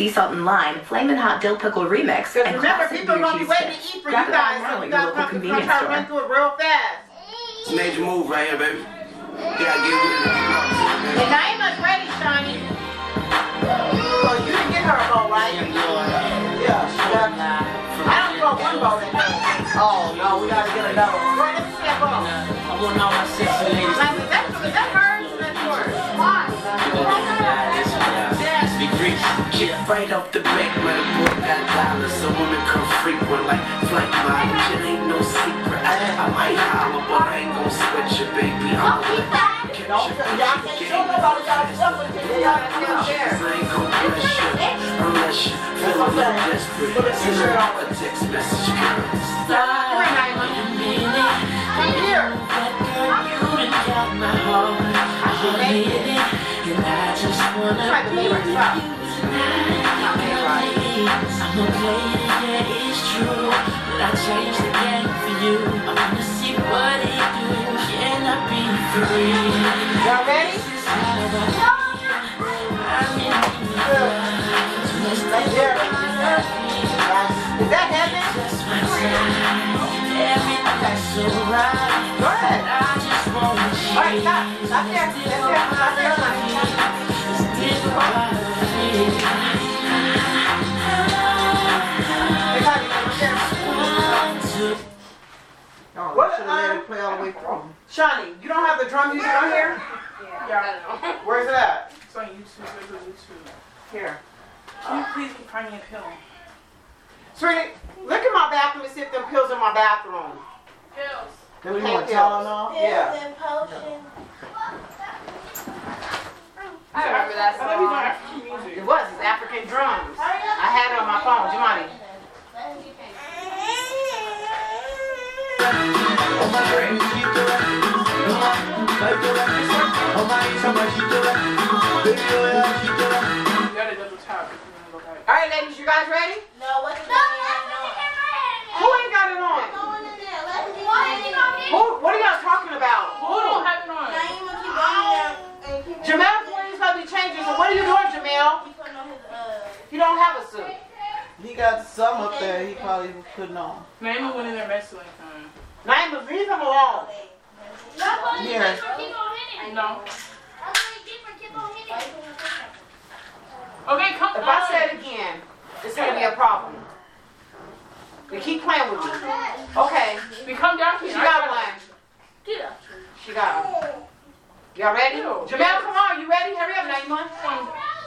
Sea salt and lime flamin' hot dill pickle remix and Remember, classic people are gonna be cheese waiting to eat for Grab you it guys, online so at you your guys local come to convenience try to store. run through it real fast. It's a major move right here, baby. Yeah, I get with it. And Naima's ready, Shani. So you didn't get her a bowl, right? Yeah, she got I don't throw one bowl in there. Oh, no, we gotta get another one. Go ahead, let's see that bowl. I want all my sexy ladies. Like, is that, is Be greasy. Get right off the bank, where the boy got dollars. So women come frequent like flight mileage. It ain't no secret. I, I might holler, but I ain't gon' sweat you, baby. I'm gonna catch Don't, you. y'all can't show nobody y'all stuff until y'all can still share. I ain't gon' bless you unless you feel a little desperate. You know a text message, girl. Come here, Naima. Come here. Try to be right. Stop. Not me, right. I'ma play it, yeah, it's true. But I changed the game for you. I wanna see what it do. Can I be free? Y'all ready? Let's hear it. Is that heaven? Everything's so right. All the way through. Shawnee, you don't have the drum music on here? Yeah. Where's it at? It's on YouTube. Go to YouTube. Here. Can you please find me a pill? Sweetie, look at my bathroom and see if them pills in my bathroom. Pills. Them you want Tylenol? Yeah. and potion. I remember that song. I thought we doing African music. It was. It's African drums. I had it on my phone. Jumani. Alright ladies, you guys ready? No, what's the no, no. Who ain't got it on? No one in Who, what are y'all talking about? Who don't have it on? Jamel, please let me change it. So what are you doing, Jamel? He uh, don't have a suit. He got some up there he probably was putting on. Naima went in there messing with like Naima, leave him alone. Here. No. Okay, come If on. I say it again, it's going to be a problem. You keep playing with me. Okay. We come down She got one. She got one. Y'all ready? Jamel, come on. You ready? Hurry up, Naima.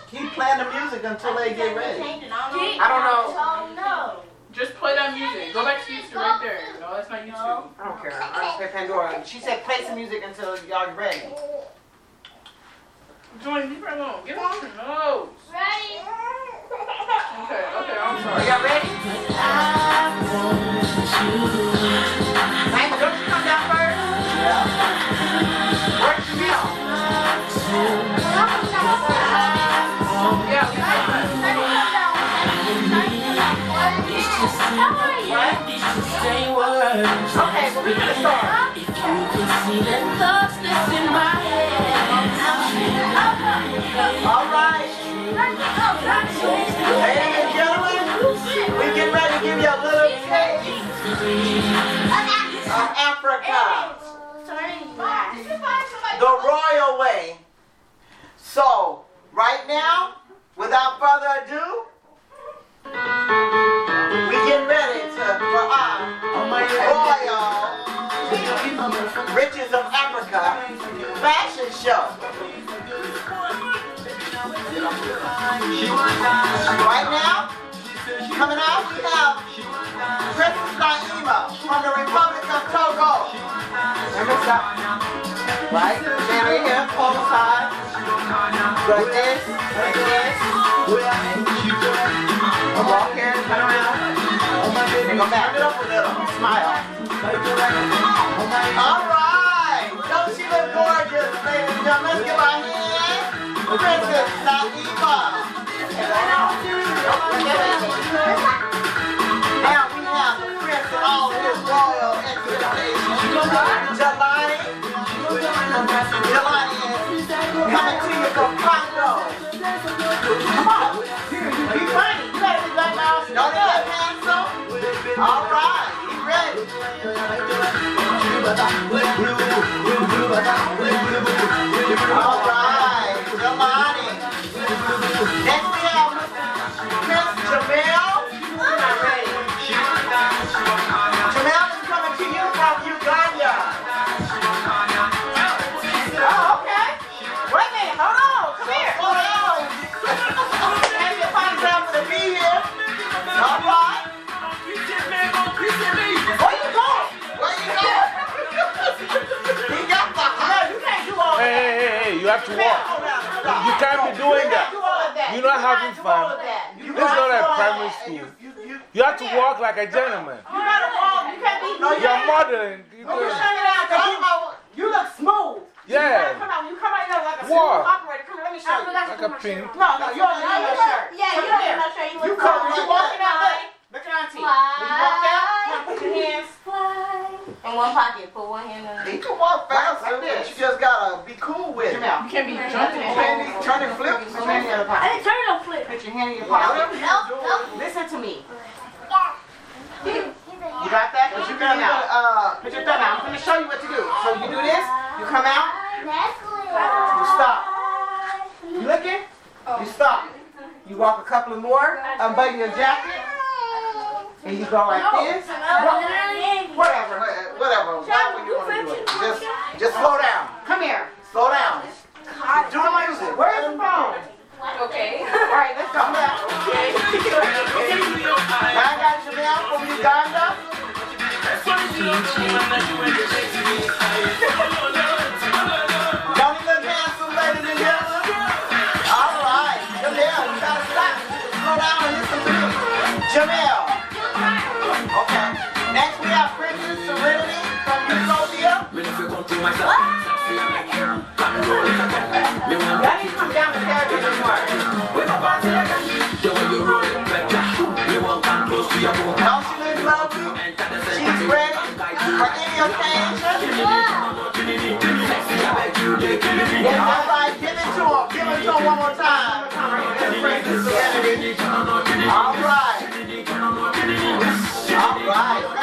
Keep playing the music until they get ready. I don't know. No. Just play that music. Go back to YouTube right there. No, that's not YouTube. I don't care. I just said Pandora. She said play some music until y'all ready. Join, leave her alone. Get off her nose. Ready? Okay, okay, I'm sorry. Y'all ready? Naima, don't you come down first? Yeah. Okay, well, we can start. All right. Ladies and gentlemen, we ready to give you a little taste of Africa. The royal way. So, right now, without further ado, we get ready to, for our royal riches of Africa fashion show. Right now, coming out, we have Princess Naima from the Republic of Togo. Right? Stand right here, close side. Like this, like this. And walk here, turn around. And go back. Turn it up a little. Smile. All right. Don't she look gorgeous, ladies and gentlemen? Let's give our hand. Princess Naima. Now we have the prince and all his royal is coming to you from Congo. Come on. Be funny. You? All right. He ready. All right. You can't doing You can't do that. all of that. You're not having fun. of that. You This is not gotta do like all primary school. You have to walk like a gentleman. You gotta walk. You can't be. No, You're modeling. You No, you do- shut it out. 'cause You, you look smooth. Yeah. You come out. You come out here like a What? smooth operator. Come here, let me show you. Like a pin. No, no, you don't need no shirt. Yeah, you don't here. need no shirt. You You look come. cool. You walking out. Look. Look at auntie. When you walk out, put your hands. In one pocket, put one hand in You can walk faster, Like but you just gotta be cool with it. Come out. You can't be jumping You and can't be turning flips. Put your hand in your I pocket. didn't turn no flip. Put your hand in your pocket. Listen to me. You got that? Put your thumb out. Uh, Put your thumb out. I'm gonna show you what to do. So you do this. You come out. You stop. You looking? You stop. You walk a couple of more. Unbutton your jacket. And you go like this. Whatever. whatever. Whatever you want to do it. Just, just slow down. Come here. Slow down. Do the music. Where's the phone? Okay. All right, let's go. Now I got Jamel from Uganda. Don't he look handsome, ladies and gentlemen? All right, Jamel, you gotta stop. Slow down and listen to me. Jamel. Any occasion. All right,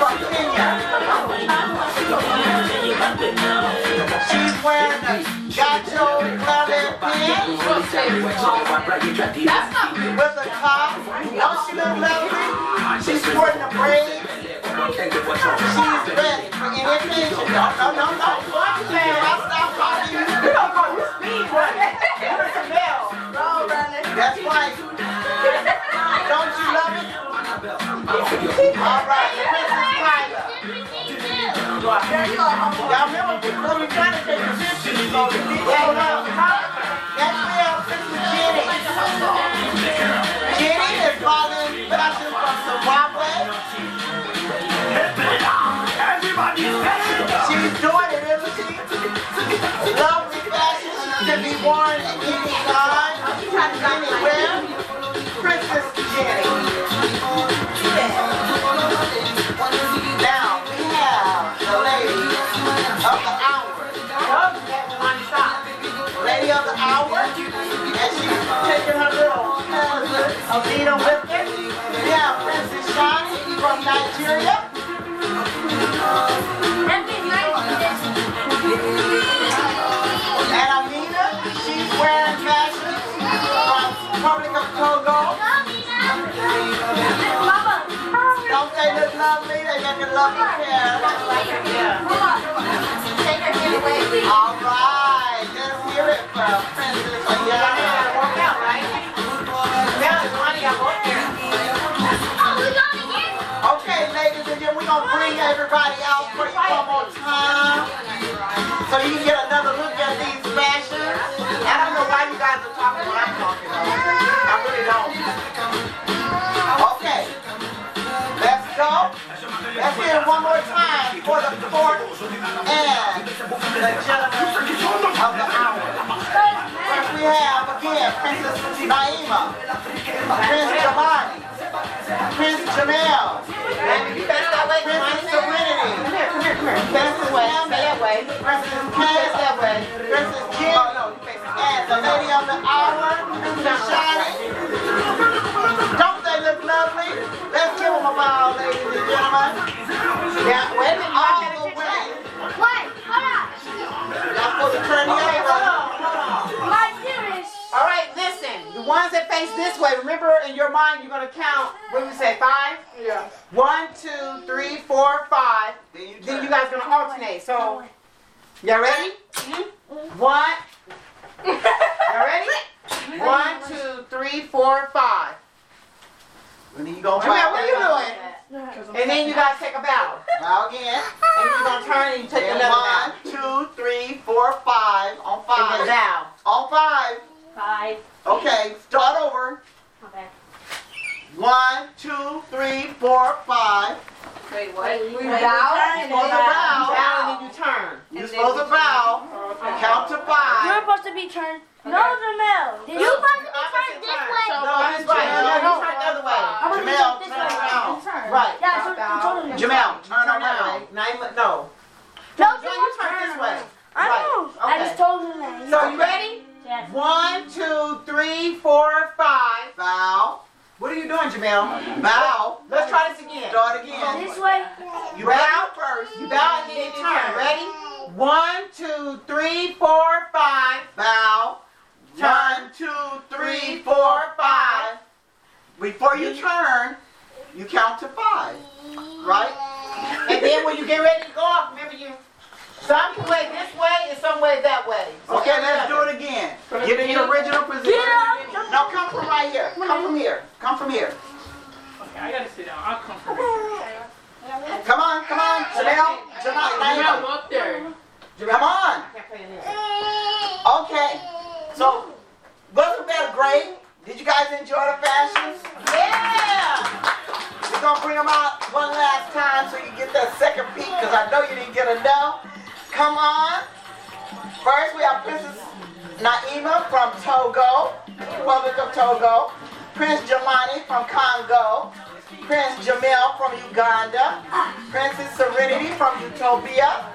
She's wearing a gacho colored That's not with a. Don't? She's sporting a. She's ready for anything. No, no, no, no. Man, I stop. You don't you speed. That's right. Don't you love it? All right. Y'all remember we trying to take? The Sister Jenny. Jenny is from Zimbabwe. She's doing it, isn't she? Lovely fashion to be worn anywhere. Princess Jenny. Hour, and she's taking her little Alina with her. We have Princess Shani from Nigeria. And Amina, she's wearing fashion from Republic of Togo. Don't they look lovely? They got the lovely hair. All right, Okay, ladies and we're going to bring everybody out for one more time so you can get another look at these fashions. I don't know why you guys are talking what I'm talking about. I really don't. Let's hear it one more time for the court and the gentleman of the hour. First we have, again, Princess Naima, Prince Jamani, Prince Jamel, Face that way, Princess Serenity, Princess Way, Princess Cass, Princess Jenny, and the lady of the hour, Princess Shani. Let's them a ladies and gentlemen. A minute, all the way. Wait, hold on. Y'all supposed to turn the other way. My serious. All right, listen. The ones that face this way, remember in your mind you're going to count, what did we say, five? Yeah. One, two, three, four, five. Then you guys are going to alternate. So, y'all ready? One. Y'all ready? One, two, three, four, five. And then you gonna Remember, bow what are you doing? And then you guys take a bow. Bow again. And you're going to turn and you take another bow. two, three, four, five. On five. And then bow. On five. Five. Okay, start over. Okay. One, two, three, four, five. Wait, what? We bow. And You're then supposed to bow. bow and then you turn. You're supposed to bow. Count to You're five. supposed to be turned. No, Jamel. You're supposed to be turned this way. No, this way. No, no, you turn the other way. I'm gonna be Jamel, this turn way. around. Right. Yeah, so you told me. Jamel, turn Turn around. way. No. No, Jamel, you turn this way. I know. I Okay. just told him that. So you ready? Yes. One, two, three, four, five. Bow. What are you doing, Jamel? Bow. Let's try this again. Start again. This way. You Ready? bow first. You bow and then you turn. Ready? One, two, three, four, five. Bow. One, two, three, four, five. Before you turn, you count to five. Right? And then when you get ready to go off, remember you. Some can way this way and some way that way. So Okay, let's other. do it again. Get in your original position. No, come from right here. Come from here. Come from here. Okay, I gotta sit down. I'll come from here. Come on, come on. Janelle, Janelle, Yeah, Janelle. go up there. Come on. Okay. So, wasn't that great? Did you guys enjoy the fashions? Yeah! We're gonna bring them out one last time so you get that second peek, because I know you didn't get enough. Come on. First, we have Princess Naima from Togo, Republic of Togo. Prince Jamani from Congo. Prince Jamil from Uganda. Princess Serenity from Utopia.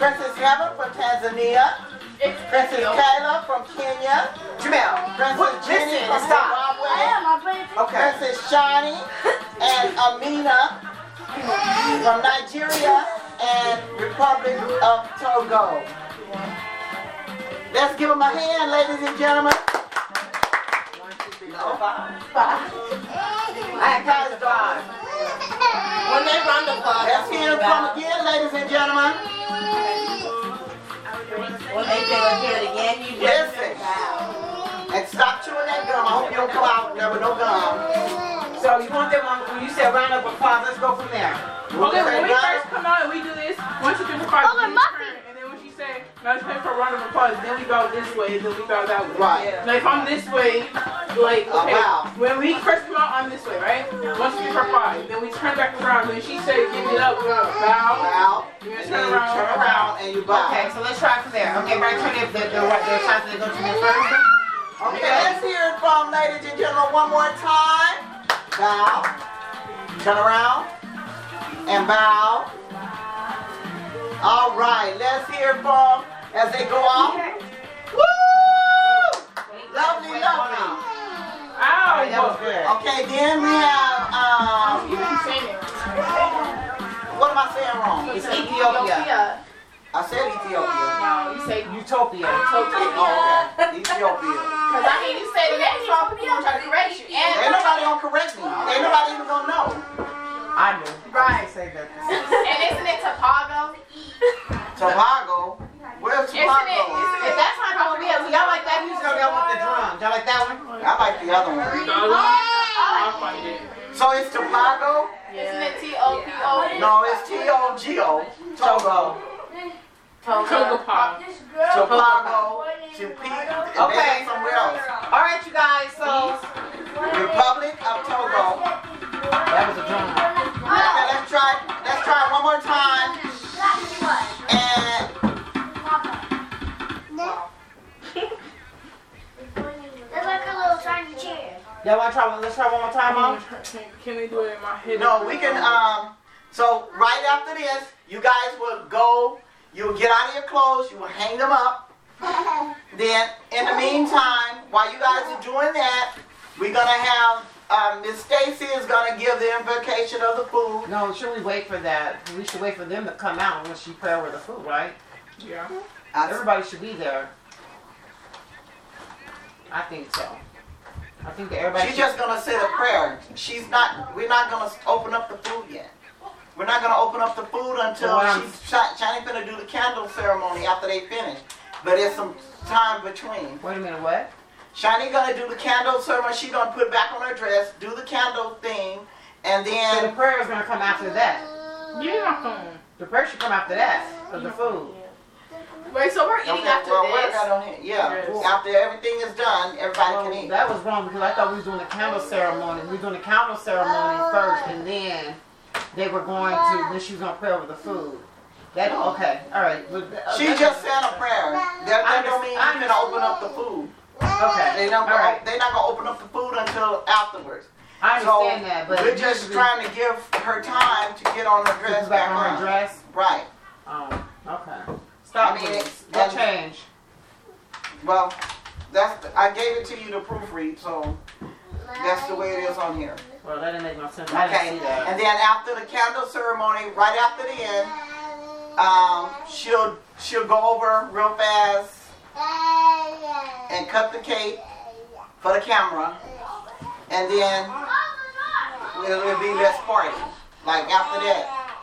Princess Heaven from Tanzania. Princess Kayla from Kenya. Jamel. Princess Jenny from Zimbabwe. Okay. Princess Shani and Amina from Nigeria and Republic of Togo. Let's give them a hand, ladies and gentlemen. No, five. Five. I got five. When they run the clock, let's hear it from again, ladies and gentlemen. When they say let's it again, you just Listen. And stop chewing that gum. I hope you don't come out there with no gum. So you want them on, when you say round up applause, let's go from there. Okay, when we round first come out and we do this, once you do the card, Oh, you and turn, and then when she say, now it's time for a round of applause, then we go this way, and then we go that way. Right. Like, if I'm this way, like, Oh, okay, wow. when we first come out, I'm this way, right? Once we her five, then we turn back around, when she say, give it up, bow. Bow. You're And gonna turn you around, turn around and you bow. Okay, so let's try from there. Okay, everybody turn it, the, the, the, time to go to me first. Okay, let's hear it from ladies and gentlemen one more time. Bow. Turn around. And bow. All right, let's hear it from as they go off. Woo! Lovely, lovely. Ow! that was good. Okay, then we have, um, what am I saying wrong? It's Ethiopia. I said Ethiopia. No, you say Utopia. Oh, okay. Ethiopia. Because I mean, you say the next song, people gonna try to correct you. And Ain't nobody gonna correct me. Ain't nobody even gonna know. I do. Right. Say that. And isn't it Tobago? Tobago. Where's Isn't it? If that's not how we have, y'all like that music over there with the drums. Y'all like that one? I like the other one. I'll find it. So it's Tobago? Isn't it T-O-P-O? No, it's T-O-G-O. Togo. Togo pop. Tobago. Tobago. Okay. Somewhere else. All right, you guys. So Republic of Togo. that was a drum. Okay, let's try. Let's try it one more time. Like a little. Y'all want to try one? Let's try one more time, Mom. Can, can we do it in my head? no, we can. Um. So right after this, you guys will go. You'll get out of your clothes. You will hang them up. Then, in the meantime, while you guys are doing that, we're gonna have um, Miss Stacy is gonna give the invocation of the food. No, should we wait for that? We should wait for them to come out when she pray over the food, right? Yeah. Everybody should be there. I think so. I think everybody. She's just gonna say the prayer. She's not. We're not gonna open up the food yet. We're not gonna open up the food until Well, she's Shi- gonna do the candle ceremony after they finish. But there's some time between. Wait a minute, what? Shiny gonna do the candle ceremony. She's gonna put it back on her dress, do the candle thing, and So the then prayer is gonna come after that. You're not going. The prayer should come after that of the food. Wait, so we're eating Okay, after well, what I this? got on here? Yeah, Yes. after everything is done, everybody can eat. that was wrong because I thought we were doing the candle ceremony. We were doing the candle ceremony first, and then they were going to. Then she was gonna pray over the food. That okay? All right. but- uh, She that's- just said a prayer. That, that don't mean you I can open up the food. Okay. They don't. All right. They're not gonna open up the food until afterwards. I understand so that, but we're just usually- trying to give her time to get on her dress Put back on her dress. Right. Oh, okay. Stop, I mean, That change. Well, that's the, I gave it to you to proofread, so that's the way it is on here. Well, that didn't make no sense. Okay. didn't see that. And then after the candle ceremony, right after the end, um, she'll she'll go over real fast and cut the cake for the camera, and then it'll, it'll be less party. Like after that.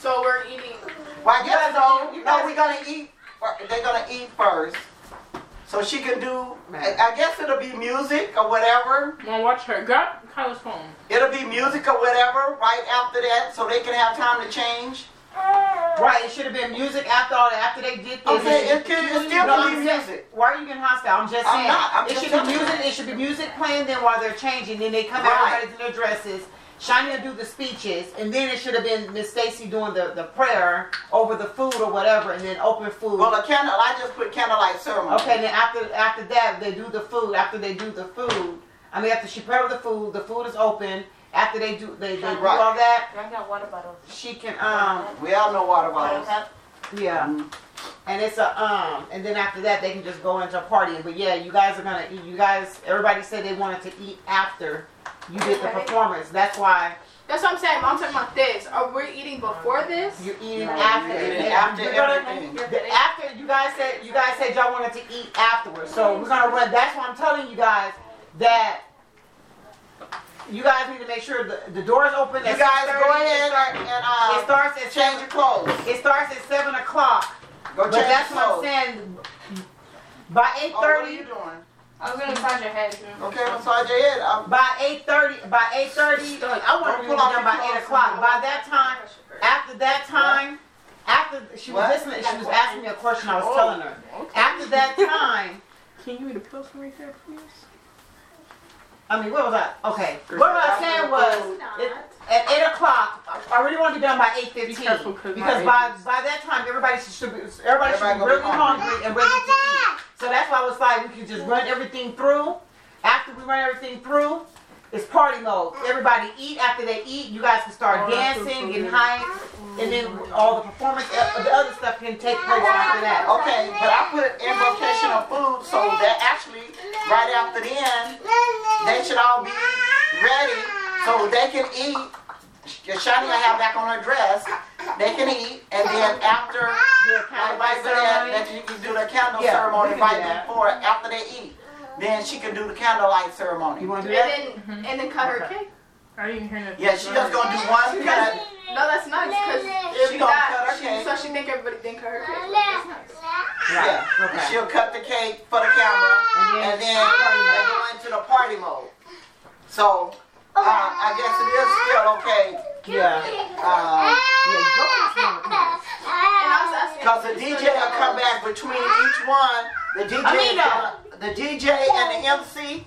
So we're eating. Well, I guess no. No, we're gonna eat. They're gonna eat first. So she can do. I I guess it'll be music or whatever. Wanna watch her? Grab Kyla's phone. It'll be music or whatever right after that, so they can have time to change. Right, it should have been music after all. After they did this. Okay, should- it could- it still No, could be music. Why are you getting hostile? I'm just I'm saying. not, I'm it just should be music. It should be music playing. Then while they're changing, then they come out Right. everybody's in their dresses, Shania do the speeches, and then it should have been Miss Stacy doing the, the prayer over the food or whatever, and then open food. Well, the candle, I just put candlelight ceremony. Okay, then after after that, they do the food. After they do the food, I mean, after she pray over the food, the food is open. After they do, they, they do Right. all that. I got water bottles. She can um. We all know water bottles. Yeah. And it's a um, and then after that they can just go into a party. But yeah, you guys are gonna eat. You guys, everybody said they wanted to eat after you did the performance. That's why That's what I'm saying. I'm talking about this. Are we eating before this? you're eating No, after. you're eating after we're gonna- everything. after you guys said you guys said y'all wanted to eat afterwards. So we're gonna run. That's why I'm telling you guys that. You guys need to make sure the, the doors open. You guys go ahead and, uh, it starts at change your clothes. It starts at seven o'clock. Go change but that's what I'm saying. By eight Oh, what are you doing? I was gonna massage your head. Okay, massage your head. I'm, By eight thirty, by eight thirty, I want to pull off done by eight o'clock. By that time, after that time, after she was What? listening, she was asking me a question. I was Oh, telling her. After that time, Can you read a pill for me there, please? I mean, what was I? Okay, what I was saying was it, at eight o'clock. I really want to be done by eight fifteen careful, 'cause because by by that time everybody should be everybody should be really hungry. hungry and ready to eat. So that's why I was like, we could just run everything through. After we run everything through, it's party mode. Everybody eat. After they eat, you guys can start Oh, dancing, so getting good. and then all the performance, uh, the other stuff can take place after that. okay, but I put invocation of food so that actually, right after the end, they should all be ready so they can eat. Shani will have back on her dress. They can eat, and then after, like right for that, that you can do the candle Yeah, ceremony we can do right that. before, after they eat. Then she can do the candlelight ceremony. You want to And do that? then mm-hmm. and then cut her cake. I didn't hear nothing. Yeah, she just gonna do one cut. No, that's nice because If she gonna got cut her she, cake. so she make everybody think cut her cake. That's nice. Yeah, Okay. she'll cut the cake for the camera, And then- and then they go into the party mode. So, uh, I guess it is still okay. Yeah. Uh, Yeah, go on, come on, come on. And I was asking Cause the DJ will come back between each one. The DJ, gonna- the DJ and the MC.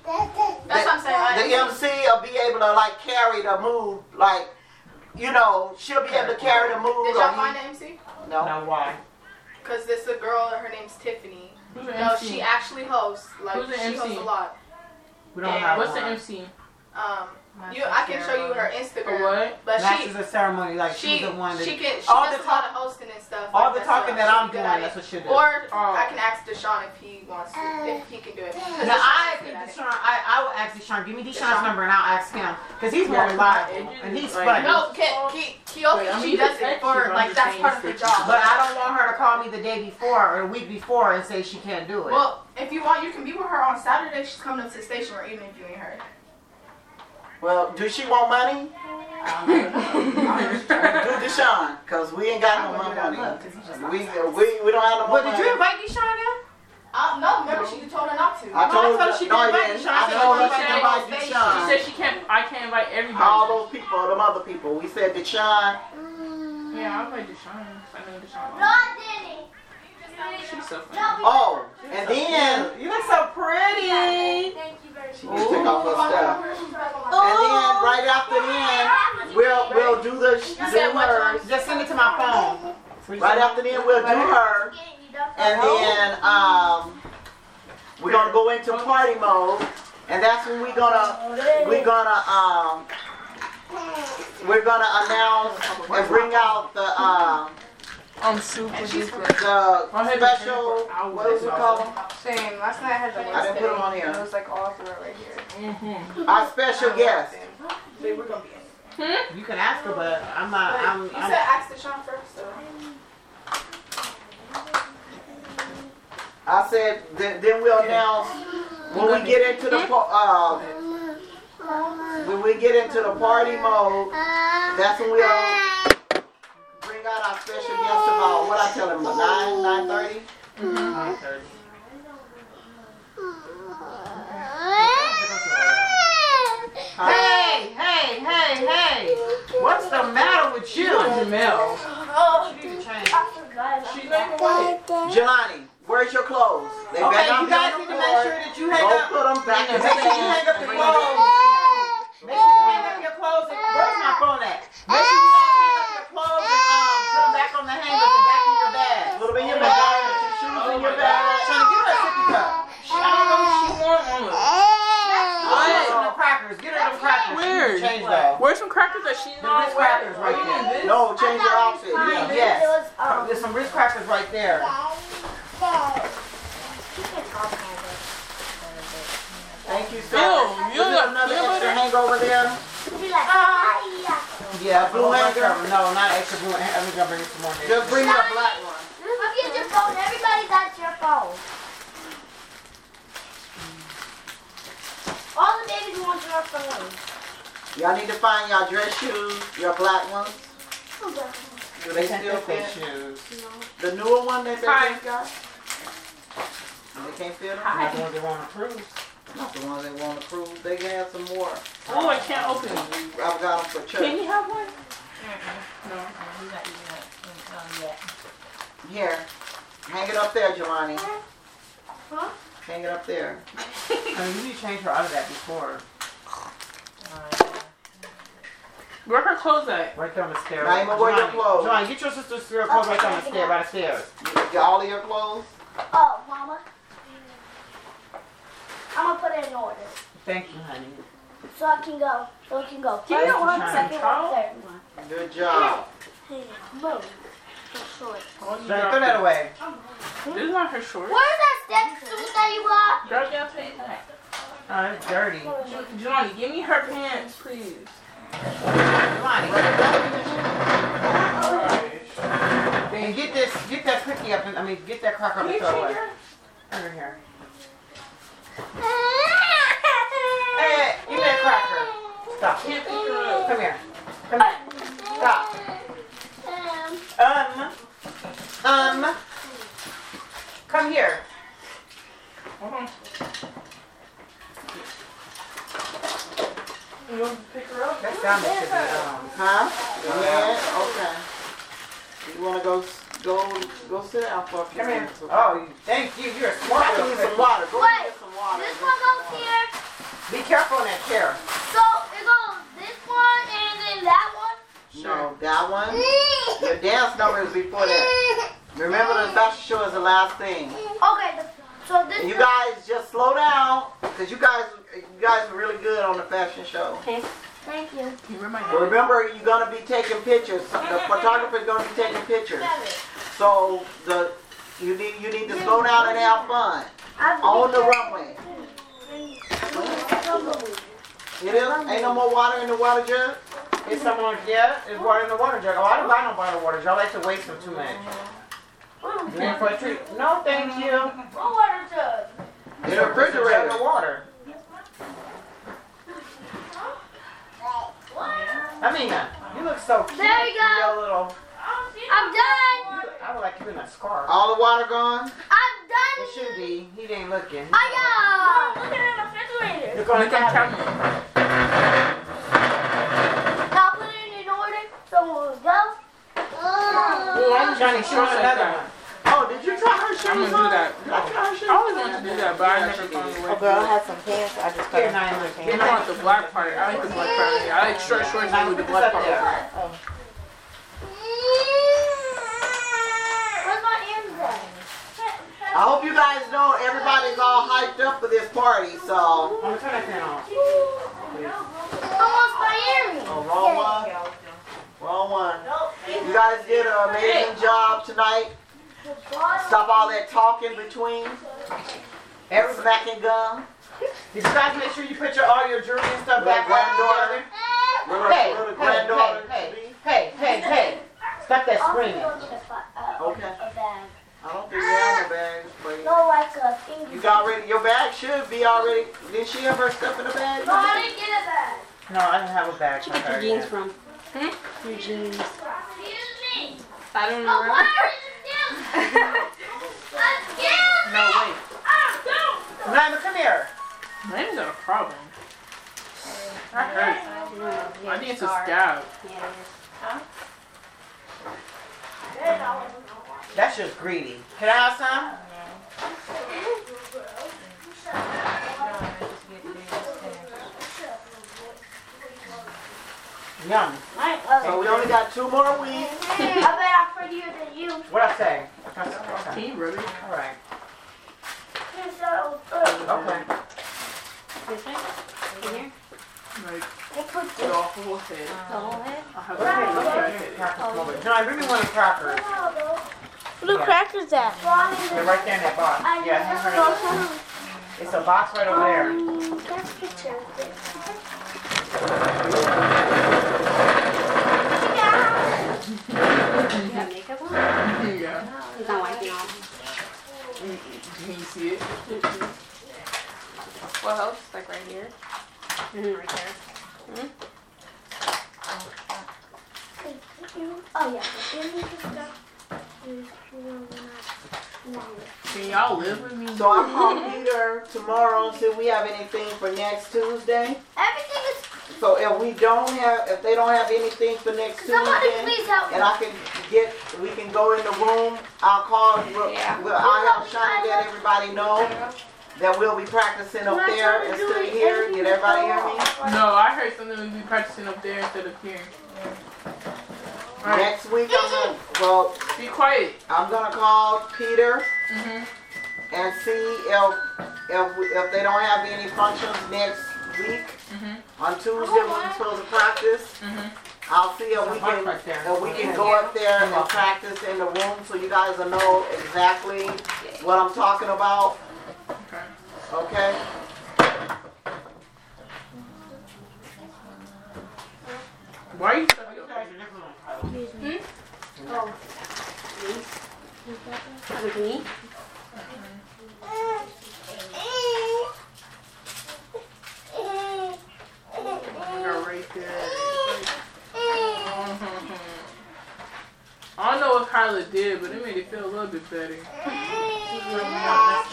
That's what I'm saying. The MC will be able to like carry the move, like, you know, she'll be able to carry the move. Did or y'all find the MC? No. Now why? Because this is a girl, her name's Tiffany. Who's the No, MC? she actually hosts. Like Who's the she MC? hosts a lot. We don't Yeah. have What's the. MC? Um, you, I can show you her Instagram. For what? But Masters she, of ceremony, like she, she's the one that she can, she all does the a lot of hosting and stuff. all like the talking that I'm doing, that's what she'll do. Or Oh. I can ask Deshaun if he wants to, if he can do it. 'Cause Now I think at it. Deshaun, I, I will ask Deshaun, give me Deshaun's number and I'll ask him. Because he's more Yeah, reliable and he's like- funny. No, Ke- Ke- Keoki, Wait, she does it for, you, but I'm like, that's part of her it's job. But I don't want her to call me the day before or a week before and say she can't do it. Well, if you want, you can be with her on Saturday. She's coming up to the station, or even if you ain't her. Well, do she want money? do Deshaun, cause we ain't got no more money. We, we, we don't have no more but did you invite Deshaun in? Uh, no, remember she told her not to. I told thought her, she no, didn't I invite didn't. Deshaun. I She told her said she she didn't invite invite She said she can't. I can't invite everybody. All those people, them other people. We said Deshaun. Yeah, I'll invite Deshaun. I know Deshaun. Not Denny. She's so funny. Oh, and then You look so pretty. Thank you very much. she just took off her stuff. And then right after then, we'll we'll do the do hers. Just send it to my phone. Right after then, we'll do her, and then um, we're gonna go into party mode, and that's when we're gonna we're gonna um we're gonna announce and bring out the um I'm super duper. the special what is it called? Same. Last night I had the I didn't put 'em on here. It was like all through it right here. Mm-hmm. Our special guest. They were gonna be in. You can ask her, but I'm not. But I'm. you I'm said ask Deshaun first, so. I said then, then we'll announce when we get into the pa- uh when we get into the party mode. That's when we'll bring special guest about what I tell him about nine nine thirty. Hey, hey, hey, hey! What's the matter with you? Mel. Oh, You need to change. I forgot. She's not even. Jelani, where's your clothes? They Okay, better not you guys need the to make sure that you hang Go up. put them back in Make sure you hang up the clothes. Make sure you hang up your clothes. And, hands at the back of your bag. Little bit in your bag. Shoes oh in your bag. Trying to get her a sippy cup. She, I don't know what she wants. on Some crackers. Get her some crackers. Change that. Where's some crackers that she's not Wrist crackers right there. No, change your outfit. Yeah. Yes. There's some wrist crackers right there. Dad. Dad. Thank you, sir. Ew, you there got another peanut extra butter? hangover there? Oh, yeah, blue hanger. No, not extra blue. I'm gonna bring you some more. Just bring me a black one. Look at your phone. Everybody got your phone. All the babies want your phone. Y'all need to find y'all dress shoes, your black ones. Oh, Do they still fit? shoes. The newer one that they Hi. just got? They can't fit them? Not the ones they want to prove. Not the ones they want to prove. They can have some more. Oh, I can't open it. I've got them for church. Can you have one? No, he's not using that um, yet. Here, hang it up there, Jelani. Huh? Hang it up there. I mean, you need to change her out of that before. Where are her clothes at? Right there on the stairs. Naima, where your Johnny, clothes? Johnny, get your sister's clothes right there on the stairs, by the stairs. Get all of your clothes? Oh, mama. I'm gonna put it in order. Thank you, honey. So I can go. So I can go. Give me First one one, second, second one, third one. Good job. Hey, move. So short. Johnny, throw that away. This is not her shorts. Where's that step suit that you bought? Girl, down to that. Oh, uh, it's dirty. Johnny, give me her pants, please. Johnny. And get this, get that cookie up, and I mean, get that cracker up Can and throw it change away. her? Here. Hey, give me that cracker. Stop. Can't pick her. Come here. Come here. Stop. Um. Um. Come here. Hold on. You want to pick her up? That sounded to be, um, Huh? Yeah, okay. You wanna go, go, go sit down for a few Come here. minutes? okay? Oh, thank you. You're a smart I little need some water. Go Wait, get some water. this one goes here. Be careful in that chair. So it goes this one and then that one. No, that one. Your dance number is before that. Remember the fashion show is the last thing. Okay, so this. And you guys just slow down, cause you guys, you guys are really good on the fashion show. Okay. Thank you. Remember, you're gonna be taking pictures. The photographer's gonna be taking pictures. So the you need you need to slow down and have fun on the runway. It is. Ain't no more water in the water jug. Is someone, yeah, there's water in the water jug. Oh, I don't buy no bottled water. Y'all like to waste them too much. Mm-hmm. You for a treat? No, thank you. What water jug? In the refrigerator. Jug of water. I mean, you look so cute. There we with go. Your little, I'm done. I would like you in a scarf. All the water gone. I'm done. It should be. He ain't looking. Oh, I got. Look at the refrigerator. You're gonna Look at. Now put it in order. So we'll go. Yeah, Johnny, show us another one. Oh, did you try her shoes I'm gonna do on? that. Did I try her shoes I always wanted to do that, but I never found a way. Oh, girl, I had some pants. I just cut Here, them. Naima. You know what, the black part. I like the black part. I like short shorts with the black up part. there. Where's my ears at? I hope you guys know everybody's all hyped up for this party. So, I'm gonna turn that fan off. Almost my earring. oh, wrong one. Wrong one. You guys did an amazing job tonight. Stop all that talking between. Every smacking gum. Did you guys make sure you put your all your jewelry and stuff back right granddaughter. together? Little, Hey, little hey, granddaughter. hey, hey, hey, hey. Stop that screaming. Okay. A bag. I don't think we have no bags for you. No, like a thing. You got ready. Your bag should be already. Did she have her stuff in the bag? No, I didn't get a bag. No, I didn't have a bag. Where'd you get your jeans from? Hmm? Your jeans. Excuse me. I don't Oh, know. why are you still? Excuse me. No, wait. Naima, come here. Lamb's got a problem. That hurts. I think it's a scab. That's just greedy. Can I have some? Yum. So we only got two more weeks. I bet I'm prettier than you. What I say? Okay. Can you? All right. So good. Okay. This way? In here? Like, They put the whole head. The whole head? I have Okay, okay. Crackers over. John, bring me one of the crackers. Where the crackers at? They're right there in that box. Yeah, hang right over. It's a box right over there. That's picture. makeup on? Yeah. He's not wiping off. Can you see it? What helps? Like right here? Mm-hmm, right there. Mm-hmm. Oh, yeah. Can y'all live with me? So I'll call Peter tomorrow and see if we have anything for next Tuesday. Everything is. So if we don't have, if they don't have anything for next Somebody Tuesday, please help and me. I can get, we can go in the room, I'll call, we'll, we'll, I'll have Shani let everybody know that we'll be practicing up there instead of here. Did everybody hear me? No, I heard something we'd be practicing up there instead of here. Next week, I'm gonna, well. Be quiet. I'm gonna call Peter Mm-hmm. and see if, if, if they don't have any functions next week. Mm-hmm. On Tuesday, when we're supposed to practice. I'll see if we can, if we can go up there and practice in the room so you guys will know exactly what I'm talking about. Okay? Why are you stuck your Hmm? Oh. Me? With me? Go right. I don't know what Kyla did, but it made it feel a little bit better.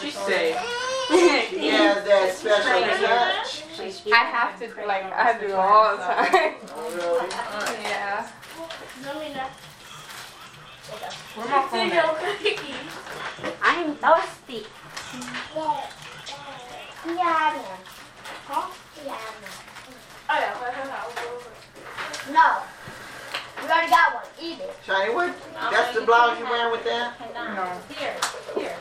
She's safe. She has that special touch. I have to, like, I do all the time. Really? Yeah. Where my phone at? I'm thirsty. Yeah. Huh? Yeah. No. We already got one. Eat it. Shiny, what? That's the blouse you're wearing with that? No. Here. Here.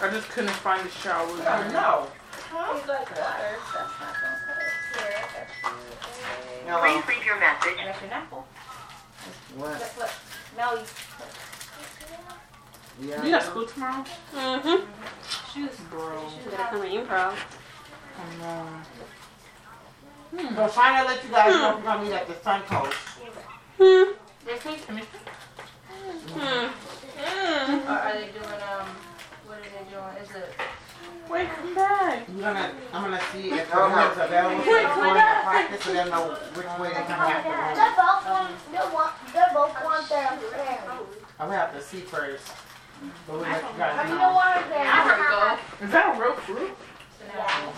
I just couldn't find the shower. No. He's like water. Hello. leave your message. And that's your apple. What? No, you. Yeah. You got school tomorrow? Mm-hmm. Shoes, bro. Should have come to improv. So finally let you guys know if we're gonna meet at the Suncoast. Hmm. This week? Hmm. Or are they doing, um, what are they doing? Is it? Wait, come back. I'm gonna, I'm gonna see if the room is available for going to practice so they know which way they come back the room. They're both one. They're one. They're both one there. I'm gonna have to see first. But we'll let you guys You know. don't want there. Is that a real fruit? Yeah.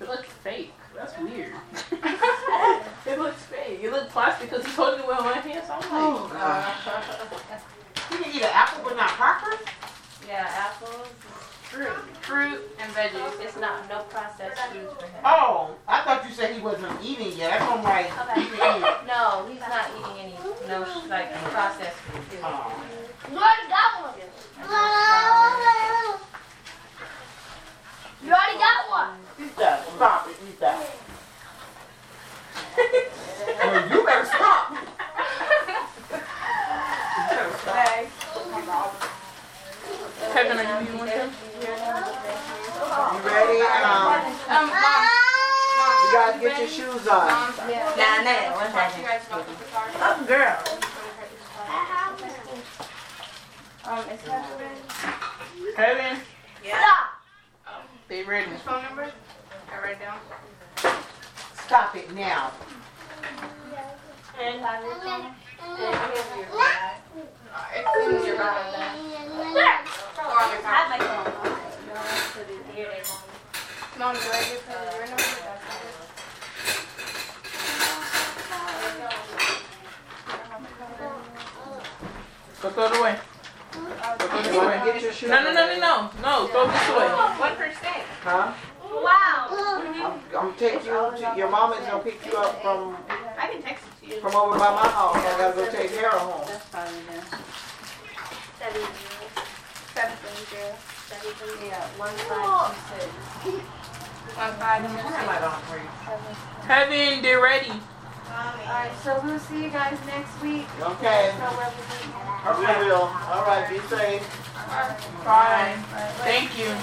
It looks fake. That's weird. it looks fake. It looks plastic because he's holding it with one hand. So I'm like, oh, uh, You can eat an apple but not crackers? Yeah, apples, fruit, fruit and veggies. It's not, no processed foods for him. Oh, I thought you said he wasn't eating yet. That's why I'm like, Okay. you can eat. No, he's not eating any, no, like, processed food. Oh. You already got one. You already got one. Eat that. Stop it. Eat that. well, you better stop. You better stop. Kevin, are you eating one too? You ready? Um, Um, mom, you guys get your shoes on. yeah. Nah, nah, what's Talk to you guys about the guitar. Up, girl. Um, is that ready? Kevin, Stop. they ready. Phone number? I write it down. Stop it now. And have your phone? And have your bag. It's in your bag then. Or on your I like phone. them. No, to the ear they. Mom, do I give her your number? It. Go throw it away. Go throw this away. Get your shoes No, no, no, no, no. No, throw this away. One percent. Huh? Wow. I'm, I'm taking you to, your mama's gonna pick you up from, I can text it to you. from over by my house. I gotta go take care of home. That's probably there. Seven zero. Seven zero. Seven zero. Yeah, one five two six. Heaven, they're ready. Alright, so we'll see you guys next week. Okay. So everything- We will. All right, be safe. Bye. Thank you.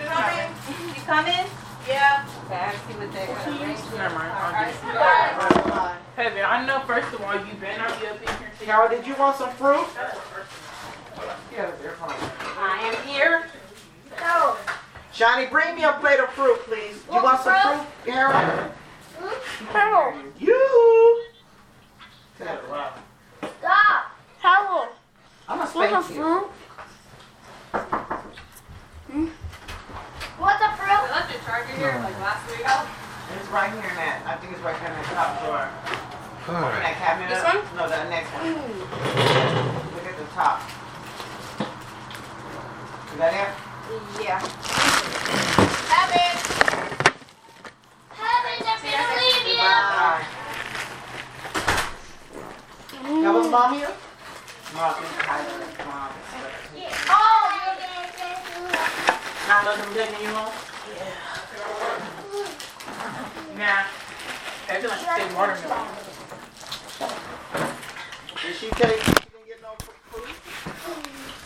You coming? Yeah. Okay, I see what they're Never mind. I'll. Heaven, I know first of all you better not be up in here. Carol, did you want some fruit? Yeah, they're fine. I am here. No. Johnny, bring me a plate of fruit, please. You want some fruit, Carol? Carol. You. Stop. Carol. I'm gonna Want spank some you. fruit? Hmm? Want the fruit? I left your charger here like last week. Oh. It's right here in that. I think it's right here in that top drawer. Open that cabinet This up. one? No, the next one. Look at the top. Is that it? Yeah. Heaven. Heaven, they're gonna leave you. Bye. That was mom here? Mom, mom. Oh, you're gonna say Not let them get you home? Nah. I feel like take watermelon. Did she take